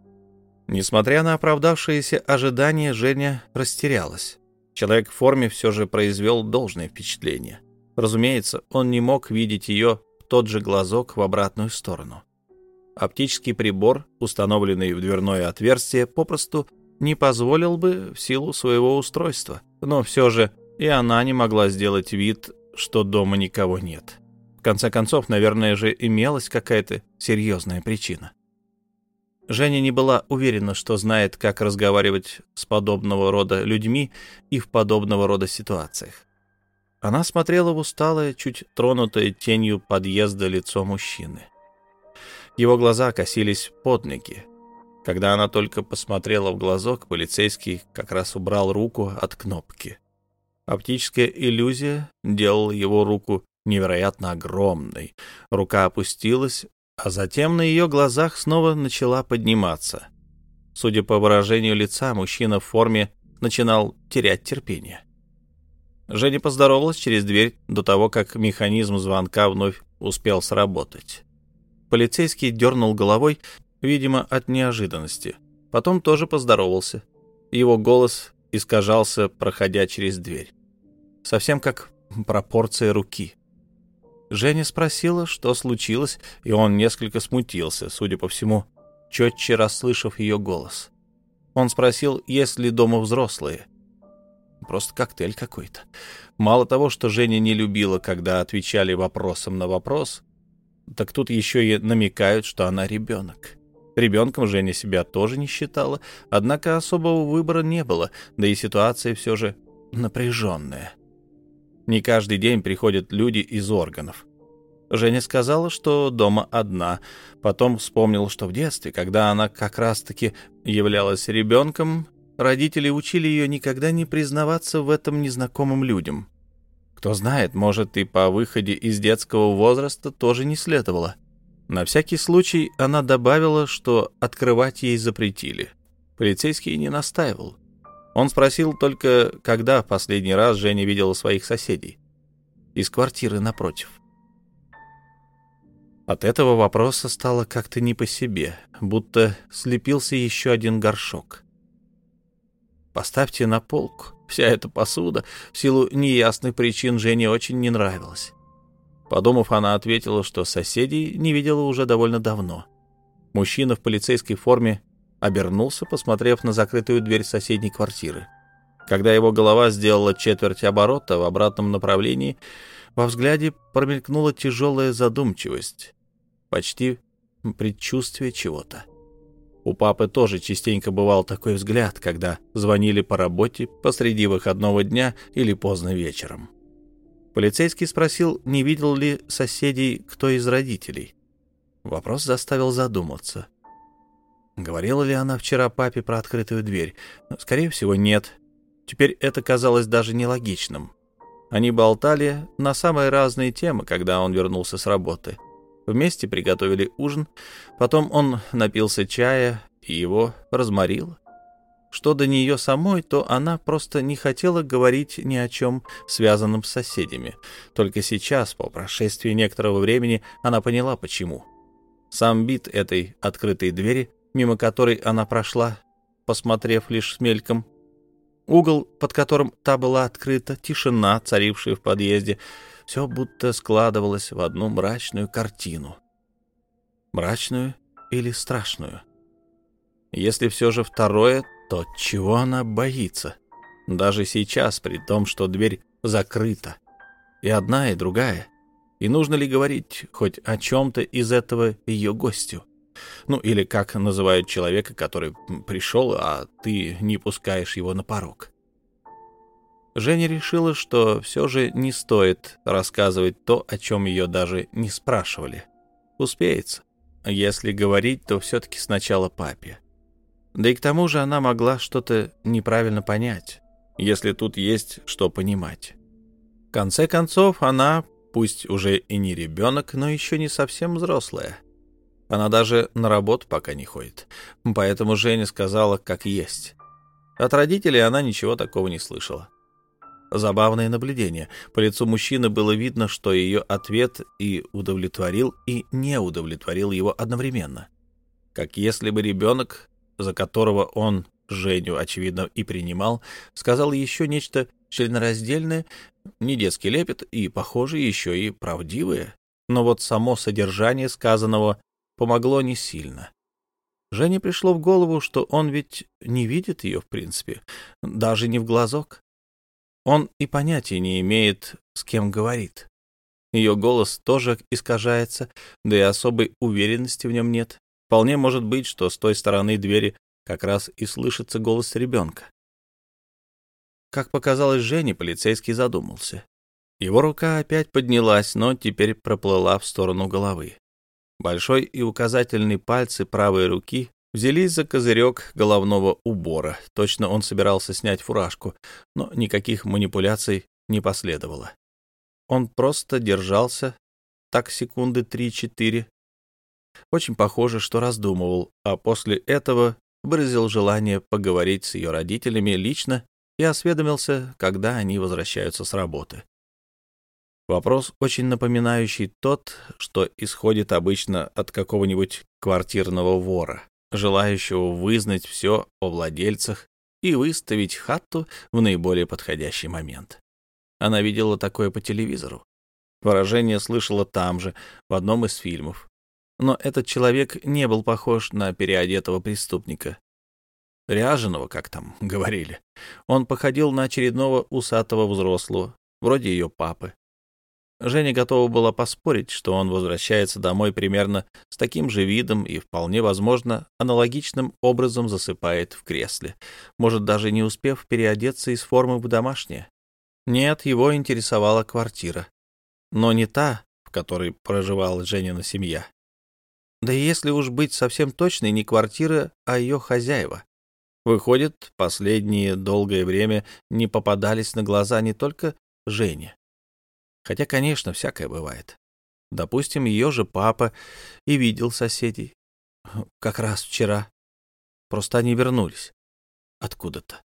Несмотря на оправдавшиеся ожидания, Женя растерялась. Человек в форме все же произвел должное впечатление. Разумеется, он не мог видеть ее в тот же глазок в обратную сторону. Оптический прибор, установленный в дверное отверстие, попросту не позволил бы в силу своего устройства, но все же и она не могла сделать вид, что дома никого нет. В конце концов, наверное же, имелась какая-то серьезная причина. Женя не была уверена, что знает, как разговаривать с подобного рода людьми и в подобного рода ситуациях. Она смотрела в усталое, чуть тронутое тенью подъезда лицо мужчины. Его глаза косились под ноги. Когда она только посмотрела в глазок, полицейский как раз убрал руку от кнопки. Оптическая иллюзия делала его руку невероятно огромной. Рука опустилась, а затем на ее глазах снова начала подниматься. Судя по выражению лица, мужчина в форме начинал терять терпение. Женя поздоровалась через дверь до того, как механизм звонка вновь успел сработать. Полицейский дернул головой, видимо, от неожиданности. Потом тоже поздоровался. Его голос искажался, проходя через дверь совсем как пропорция руки. Женя спросила, что случилось, и он несколько смутился, судя по всему, четче расслышав ее голос. Он спросил, есть ли дома взрослые. Просто коктейль какой-то. Мало того, что Женя не любила, когда отвечали вопросом на вопрос, так тут еще и намекают, что она ребенок. Ребенком Женя себя тоже не считала, однако особого выбора не было, да и ситуация все же напряженная. Не каждый день приходят люди из органов. Женя сказала, что дома одна. Потом вспомнил, что в детстве, когда она как раз-таки являлась ребенком, родители учили ее никогда не признаваться в этом незнакомым людям. Кто знает, может, и по выходе из детского возраста тоже не следовало. На всякий случай она добавила, что открывать ей запретили. Полицейский не настаивал. Он спросил только, когда в последний раз Женя видела своих соседей. Из квартиры напротив. От этого вопроса стало как-то не по себе, будто слепился еще один горшок. «Поставьте на полку. Вся эта посуда в силу неясных причин Жене очень не нравилась». Подумав, она ответила, что соседей не видела уже довольно давно. Мужчина в полицейской форме обернулся, посмотрев на закрытую дверь соседней квартиры. Когда его голова сделала четверть оборота в обратном направлении, во взгляде промелькнула тяжелая задумчивость, почти предчувствие чего-то. У папы тоже частенько бывал такой взгляд, когда звонили по работе посреди выходного дня или поздно вечером. Полицейский спросил, не видел ли соседей кто из родителей. Вопрос заставил задуматься. Говорила ли она вчера папе про открытую дверь? Скорее всего, нет. Теперь это казалось даже нелогичным. Они болтали на самые разные темы, когда он вернулся с работы. Вместе приготовили ужин, потом он напился чая и его разморило. Что до нее самой, то она просто не хотела говорить ни о чем, связанном с соседями. Только сейчас, по прошествии некоторого времени, она поняла, почему. Сам бит этой открытой двери мимо которой она прошла, посмотрев лишь с мельком. Угол, под которым та была открыта, тишина, царившая в подъезде, все будто складывалось в одну мрачную картину. Мрачную или страшную? Если все же второе, то чего она боится? Даже сейчас, при том, что дверь закрыта. И одна, и другая. И нужно ли говорить хоть о чем-то из этого ее гостю? Ну, или как называют человека, который пришел, а ты не пускаешь его на порог. Женя решила, что все же не стоит рассказывать то, о чем ее даже не спрашивали. Успеется. Если говорить, то все-таки сначала папе. Да и к тому же она могла что-то неправильно понять, если тут есть что понимать. В конце концов, она, пусть уже и не ребенок, но еще не совсем взрослая. Она даже на работу пока не ходит. Поэтому Женя сказала, как есть. От родителей она ничего такого не слышала. Забавное наблюдение. По лицу мужчины было видно, что ее ответ и удовлетворил, и не удовлетворил его одновременно. Как если бы ребенок, за которого он Женю, очевидно, и принимал, сказал еще нечто членораздельное, не детский лепет и, похоже, еще и правдивое. Но вот само содержание сказанного помогло не сильно. Жене пришло в голову, что он ведь не видит ее в принципе, даже не в глазок. Он и понятия не имеет, с кем говорит. Ее голос тоже искажается, да и особой уверенности в нем нет. Вполне может быть, что с той стороны двери как раз и слышится голос ребенка. Как показалось Жене, полицейский задумался. Его рука опять поднялась, но теперь проплыла в сторону головы. Большой и указательный пальцы правой руки взялись за козырек головного убора. Точно он собирался снять фуражку, но никаких манипуляций не последовало. Он просто держался так секунды три-четыре. Очень похоже, что раздумывал, а после этого выразил желание поговорить с ее родителями лично и осведомился, когда они возвращаются с работы. Вопрос, очень напоминающий тот, что исходит обычно от какого-нибудь квартирного вора, желающего вызнать все о владельцах и выставить хатту в наиболее подходящий момент. Она видела такое по телевизору. Выражение слышала там же, в одном из фильмов. Но этот человек не был похож на переодетого преступника. Ряженого, как там говорили. Он походил на очередного усатого взрослого, вроде ее папы. Женя готова была поспорить, что он возвращается домой примерно с таким же видом и, вполне возможно, аналогичным образом засыпает в кресле, может, даже не успев переодеться из формы в домашнее. Нет, его интересовала квартира, но не та, в которой проживала Женина семья. Да и если уж быть совсем точной, не квартира, а ее хозяева. Выходит, последние долгое время не попадались на глаза не только Жене, Хотя, конечно, всякое бывает. Допустим, ее же папа и видел соседей. Как раз вчера. Просто они вернулись. Откуда-то.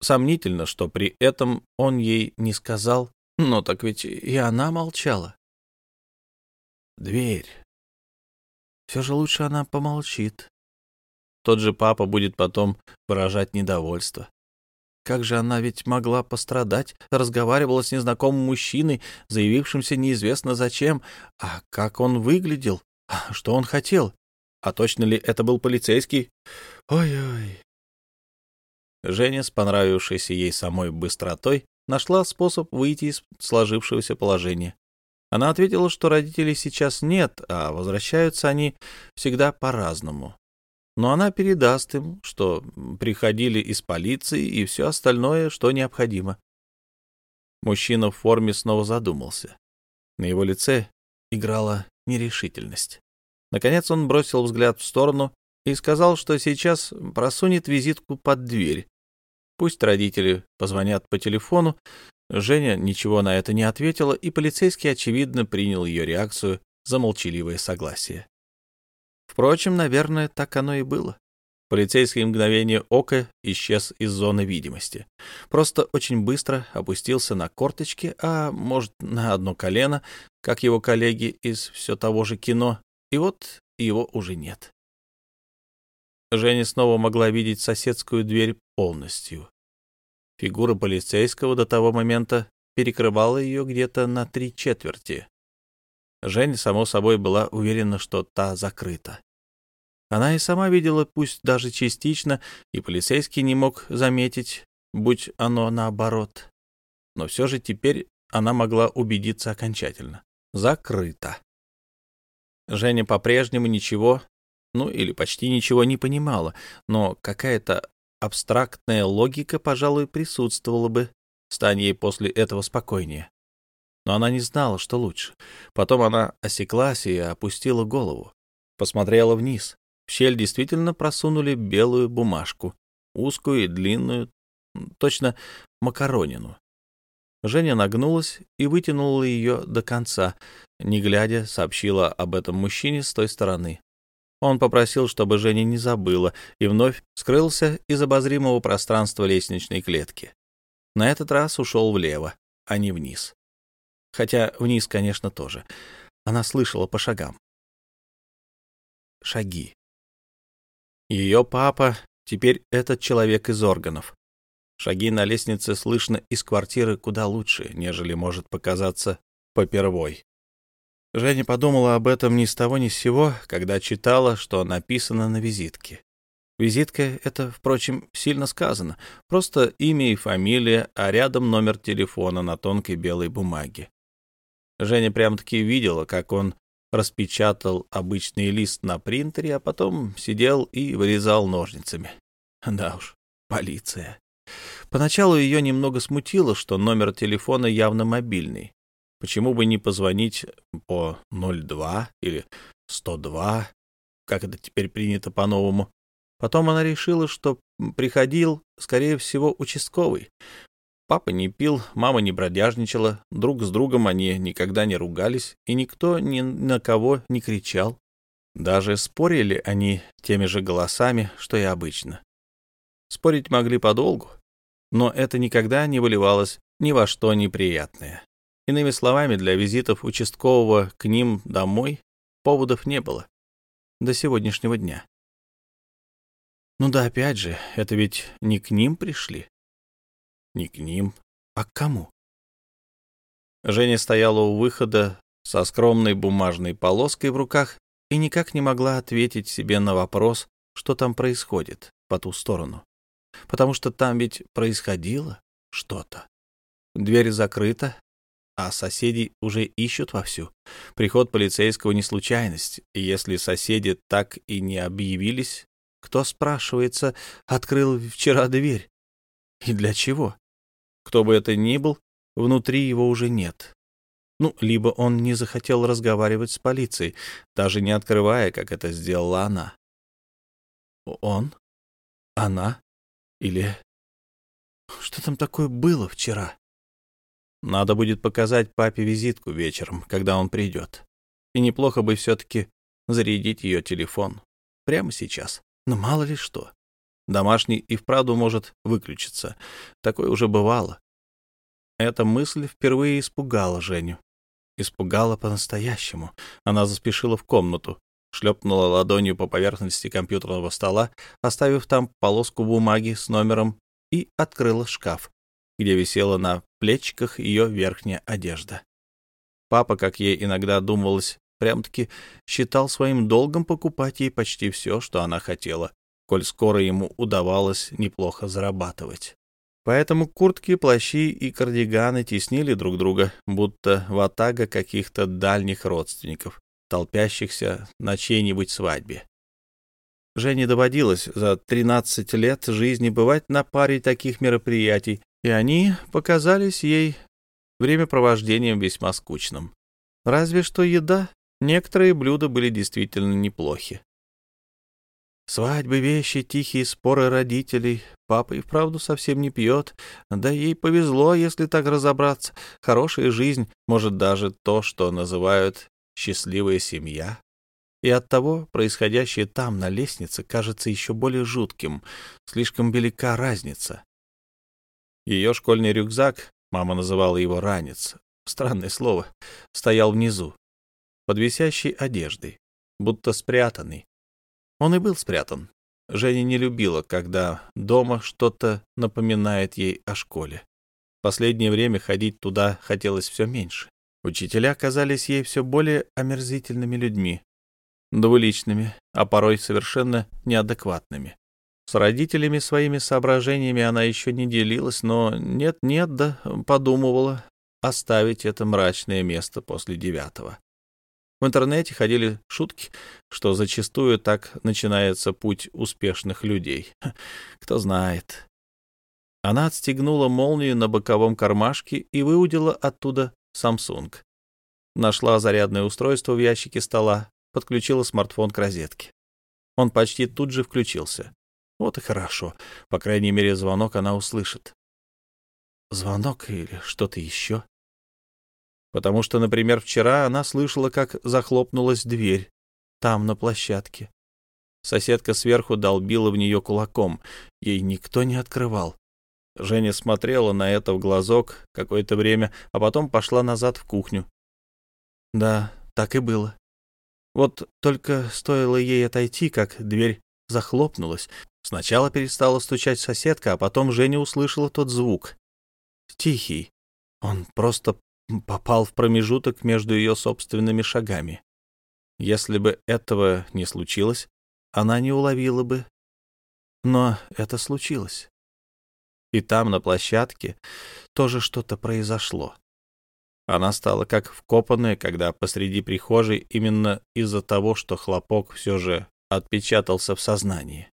Сомнительно, что при этом он ей не сказал, но так ведь и она молчала. Дверь. Все же лучше она помолчит. Тот же папа будет потом выражать недовольство. Как же она ведь могла пострадать? Разговаривала с незнакомым мужчиной, заявившимся неизвестно зачем. А как он выглядел? А что он хотел? А точно ли это был полицейский? Ой-ой. Женя, с понравившейся ей самой быстротой, нашла способ выйти из сложившегося положения. Она ответила, что родителей сейчас нет, а возвращаются они всегда по-разному но она передаст им, что приходили из полиции и все остальное, что необходимо. Мужчина в форме снова задумался. На его лице играла нерешительность. Наконец он бросил взгляд в сторону и сказал, что сейчас просунет визитку под дверь. Пусть родители позвонят по телефону. Женя ничего на это не ответила, и полицейский, очевидно, принял ее реакцию за молчаливое согласие. Впрочем, наверное, так оно и было. Полицейский мгновение ока исчез из зоны видимости. Просто очень быстро опустился на корточки, а может, на одно колено, как его коллеги из все того же кино, и вот его уже нет. Женя снова могла видеть соседскую дверь полностью. Фигура полицейского до того момента перекрывала ее где-то на три четверти. Женя, само собой, была уверена, что та закрыта. Она и сама видела, пусть даже частично, и полицейский не мог заметить, будь оно наоборот. Но все же теперь она могла убедиться окончательно. Закрыто. Женя по-прежнему ничего, ну или почти ничего не понимала, но какая-то абстрактная логика, пожалуй, присутствовала бы, стань ей после этого спокойнее но она не знала, что лучше. Потом она осеклась и опустила голову, посмотрела вниз. В щель действительно просунули белую бумажку, узкую и длинную, точно макаронину. Женя нагнулась и вытянула ее до конца, не глядя, сообщила об этом мужчине с той стороны. Он попросил, чтобы Женя не забыла, и вновь скрылся из обозримого пространства лестничной клетки. На этот раз ушел влево, а не вниз. Хотя вниз, конечно, тоже. Она слышала по шагам. Шаги. Ее папа теперь этот человек из органов. Шаги на лестнице слышно из квартиры куда лучше, нежели может показаться попервой. Женя подумала об этом ни с того ни с сего, когда читала, что написано на визитке. Визитка — это, впрочем, сильно сказано. Просто имя и фамилия, а рядом номер телефона на тонкой белой бумаге. Женя прям-таки видела, как он распечатал обычный лист на принтере, а потом сидел и вырезал ножницами. Да уж, полиция. Поначалу ее немного смутило, что номер телефона явно мобильный. Почему бы не позвонить по 02 или 102, как это теперь принято по-новому? Потом она решила, что приходил, скорее всего, участковый. Папа не пил, мама не бродяжничала, друг с другом они никогда не ругались, и никто ни на кого не кричал. Даже спорили они теми же голосами, что и обычно. Спорить могли подолгу, но это никогда не выливалось ни во что неприятное. Иными словами, для визитов участкового к ним домой поводов не было. До сегодняшнего дня. Ну да, опять же, это ведь не к ним пришли. Не к ним, а к кому? Женя стояла у выхода со скромной бумажной полоской в руках и никак не могла ответить себе на вопрос, что там происходит по ту сторону. Потому что там ведь происходило что-то. Дверь закрыта, а соседи уже ищут вовсю. Приход полицейского не случайность, если соседи так и не объявились, кто, спрашивается, открыл вчера дверь? И для чего? Кто бы это ни был, внутри его уже нет. Ну, либо он не захотел разговаривать с полицией, даже не открывая, как это сделала она. Он? Она? Или... Что там такое было вчера? Надо будет показать папе визитку вечером, когда он придет. И неплохо бы все-таки зарядить ее телефон. Прямо сейчас. Но мало ли что. Домашний и вправду может выключиться. Такое уже бывало. Эта мысль впервые испугала Женю. Испугала по-настоящему. Она заспешила в комнату, шлепнула ладонью по поверхности компьютерного стола, оставив там полоску бумаги с номером, и открыла шкаф где висела на плечиках ее верхняя одежда. Папа, как ей иногда думалось, прям-таки считал своим долгом покупать ей почти все, что она хотела, коль скоро ему удавалось неплохо зарабатывать. Поэтому куртки, плащи и кардиганы теснили друг друга, будто ватага каких-то дальних родственников, толпящихся на чьей-нибудь свадьбе. Жене доводилось за 13 лет жизни бывать на паре таких мероприятий, и они показались ей времяпровождением весьма скучным. Разве что еда, некоторые блюда были действительно неплохи. Свадьбы, вещи, тихие споры родителей. Папа и вправду совсем не пьет. Да ей повезло, если так разобраться. Хорошая жизнь, может, даже то, что называют «счастливая семья». И оттого происходящее там, на лестнице, кажется еще более жутким. Слишком велика разница. Ее школьный рюкзак, мама называла его ранец, странное слово, стоял внизу, под висящей одеждой, будто спрятанный. Он и был спрятан. Женя не любила, когда дома что-то напоминает ей о школе. В последнее время ходить туда хотелось все меньше. Учителя казались ей все более омерзительными людьми, двуличными, а порой совершенно неадекватными. С родителями своими соображениями она еще не делилась, но нет-нет, да подумывала оставить это мрачное место после девятого. В интернете ходили шутки, что зачастую так начинается путь успешных людей. Кто знает. Она отстегнула молнию на боковом кармашке и выудила оттуда Samsung. Нашла зарядное устройство в ящике стола, подключила смартфон к розетке. Он почти тут же включился. Вот и хорошо. По крайней мере, звонок она услышит. звонок или что-то еще. Потому что, например, вчера она слышала, как захлопнулась дверь там, на площадке. Соседка сверху долбила в нее кулаком. Ей никто не открывал. Женя смотрела на это в глазок какое-то время, а потом пошла назад в кухню. Да, так и было. Вот только стоило ей отойти, как дверь захлопнулась. Сначала перестала стучать соседка, а потом Женя услышала тот звук. Тихий. Он просто попал в промежуток между ее собственными шагами. Если бы этого не случилось, она не уловила бы. Но это случилось. И там, на площадке, тоже что-то произошло. Она стала как вкопанная, когда посреди прихожей именно из-за того, что хлопок все же отпечатался в сознании.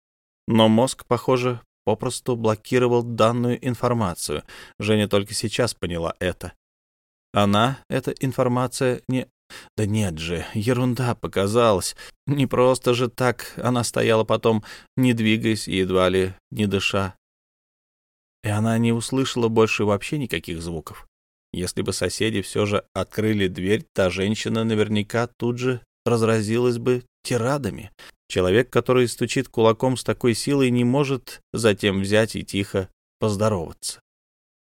Но мозг, похоже, попросту блокировал данную информацию. Женя только сейчас поняла это. Она, эта информация, не... Да нет же, ерунда показалась. Не просто же так она стояла потом, не двигаясь и едва ли не дыша. И она не услышала больше вообще никаких звуков. Если бы соседи все же открыли дверь, та женщина наверняка тут же разразилась бы тирадами. Человек, который стучит кулаком с такой силой, не может затем взять и тихо поздороваться.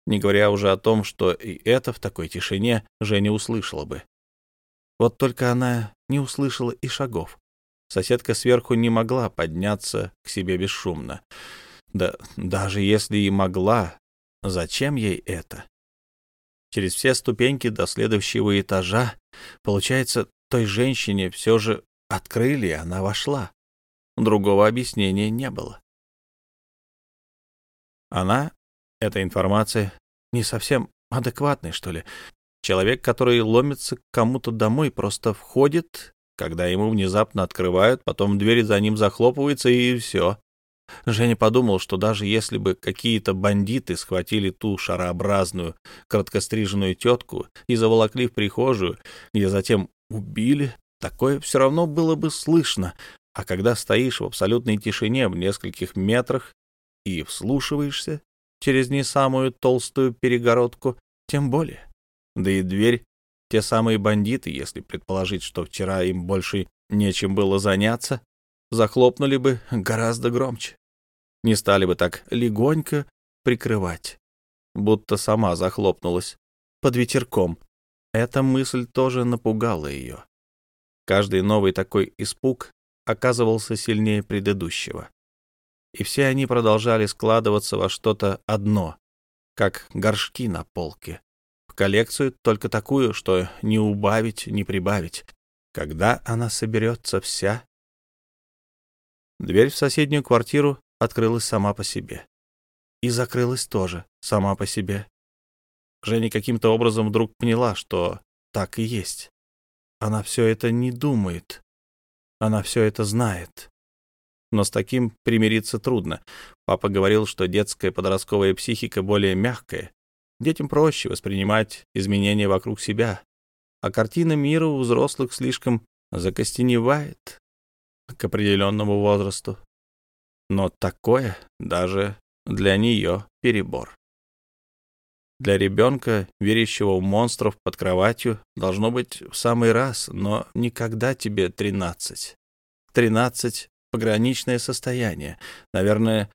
Не говоря уже о том, что и это в такой тишине Женя услышала бы. Вот только она не услышала и шагов. Соседка сверху не могла подняться к себе бесшумно. Да даже если и могла, зачем ей это? через все ступеньки до следующего этажа. Получается, той женщине все же открыли, и она вошла. Другого объяснения не было. Она, эта информация, не совсем адекватная, что ли. Человек, который ломится к кому-то домой, просто входит, когда ему внезапно открывают, потом дверь за ним захлопывается, и все. Женя подумал, что даже если бы какие-то бандиты схватили ту шарообразную, краткостриженную тетку и заволокли в прихожую, где затем убили, такое все равно было бы слышно. А когда стоишь в абсолютной тишине в нескольких метрах и вслушиваешься через не самую толстую перегородку, тем более. Да и дверь, те самые бандиты, если предположить, что вчера им больше нечем было заняться, захлопнули бы гораздо громче не стали бы так легонько прикрывать, будто сама захлопнулась под ветерком. Эта мысль тоже напугала ее. Каждый новый такой испуг оказывался сильнее предыдущего. И все они продолжали складываться во что-то одно, как горшки на полке. В коллекцию только такую, что не убавить, не прибавить. Когда она соберется вся? Дверь в соседнюю квартиру открылась сама по себе. И закрылась тоже сама по себе. Женя каким-то образом вдруг поняла, что так и есть. Она все это не думает. Она все это знает. Но с таким примириться трудно. Папа говорил, что детская подростковая психика более мягкая. Детям проще воспринимать изменения вокруг себя. А картина мира у взрослых слишком закостеневает к определенному возрасту. Но такое даже для нее перебор. Для ребенка, верящего в монстров под кроватью, должно быть в самый раз, но никогда тебе тринадцать. Тринадцать — пограничное состояние. Наверное,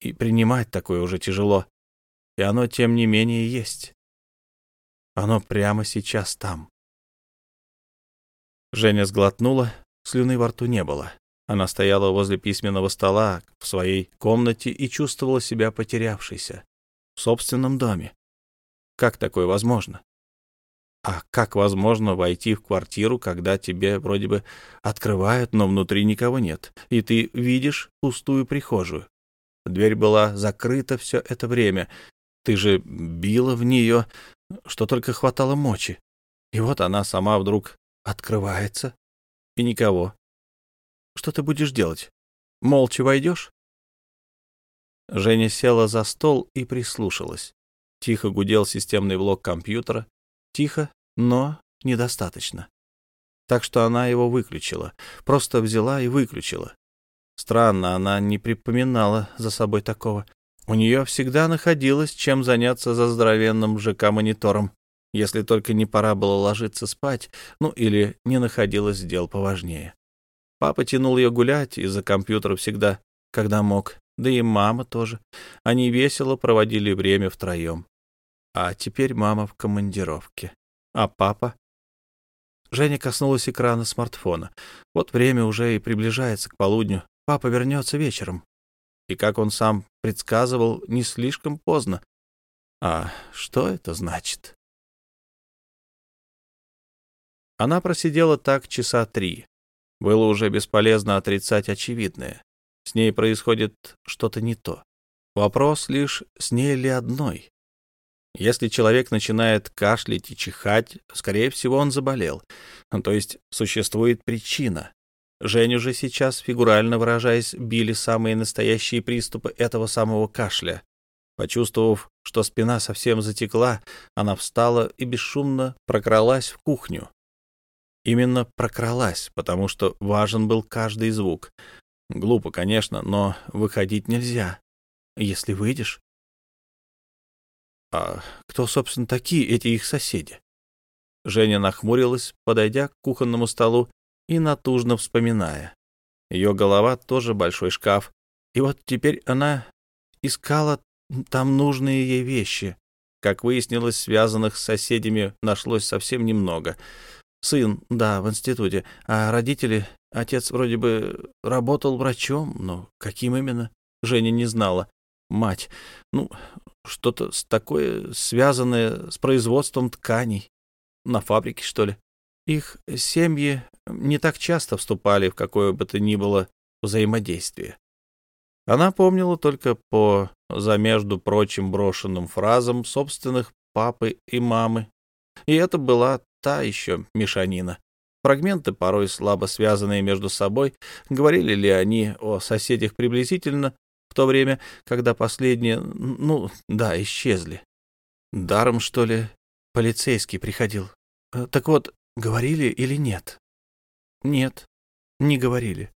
и принимать такое уже тяжело. И оно, тем не менее, есть. Оно прямо сейчас там. Женя сглотнула, слюны во рту не было. Она стояла возле письменного стола в своей комнате и чувствовала себя потерявшейся в собственном доме. Как такое возможно? А как возможно войти в квартиру, когда тебе вроде бы открывают, но внутри никого нет, и ты видишь пустую прихожую? Дверь была закрыта все это время. Ты же била в нее, что только хватало мочи. И вот она сама вдруг открывается, и никого. Что ты будешь делать? Молча войдешь?» Женя села за стол и прислушалась. Тихо гудел системный блок компьютера. Тихо, но недостаточно. Так что она его выключила. Просто взяла и выключила. Странно, она не припоминала за собой такого. У нее всегда находилось, чем заняться за здоровенным ЖК-монитором, если только не пора было ложиться спать, ну или не находилось дел поважнее. Папа тянул ее гулять из-за компьютера всегда, когда мог, да и мама тоже. Они весело проводили время втроем. А теперь мама в командировке. А папа? Женя коснулась экрана смартфона. Вот время уже и приближается к полудню. Папа вернется вечером. И, как он сам предсказывал, не слишком поздно. А что это значит? Она просидела так часа три. Было уже бесполезно отрицать очевидное. С ней происходит что-то не то. Вопрос лишь, с ней ли одной. Если человек начинает кашлять и чихать, скорее всего, он заболел. То есть существует причина. Женю же сейчас, фигурально выражаясь, били самые настоящие приступы этого самого кашля. Почувствовав, что спина совсем затекла, она встала и бесшумно прокралась в кухню. Именно прокралась, потому что важен был каждый звук. Глупо, конечно, но выходить нельзя. Если выйдешь... А кто, собственно, такие эти их соседи? Женя нахмурилась, подойдя к кухонному столу и натужно вспоминая. Ее голова тоже большой шкаф, и вот теперь она искала там нужные ей вещи. Как выяснилось, связанных с соседями нашлось совсем немного. Сын, да, в институте, а родители... Отец вроде бы работал врачом, но каким именно, Женя не знала. Мать, ну, что-то такое связанное с производством тканей. На фабрике, что ли? Их семьи не так часто вступали в какое бы то ни было взаимодействие. Она помнила только по, за между прочим, брошенным фразам собственных папы и мамы. И это была та еще мешанина. Фрагменты, порой слабо связанные между собой, говорили ли они о соседях приблизительно в то время, когда последние, ну, да, исчезли. Даром, что ли, полицейский приходил. Э, так вот, говорили или нет? Нет, не говорили.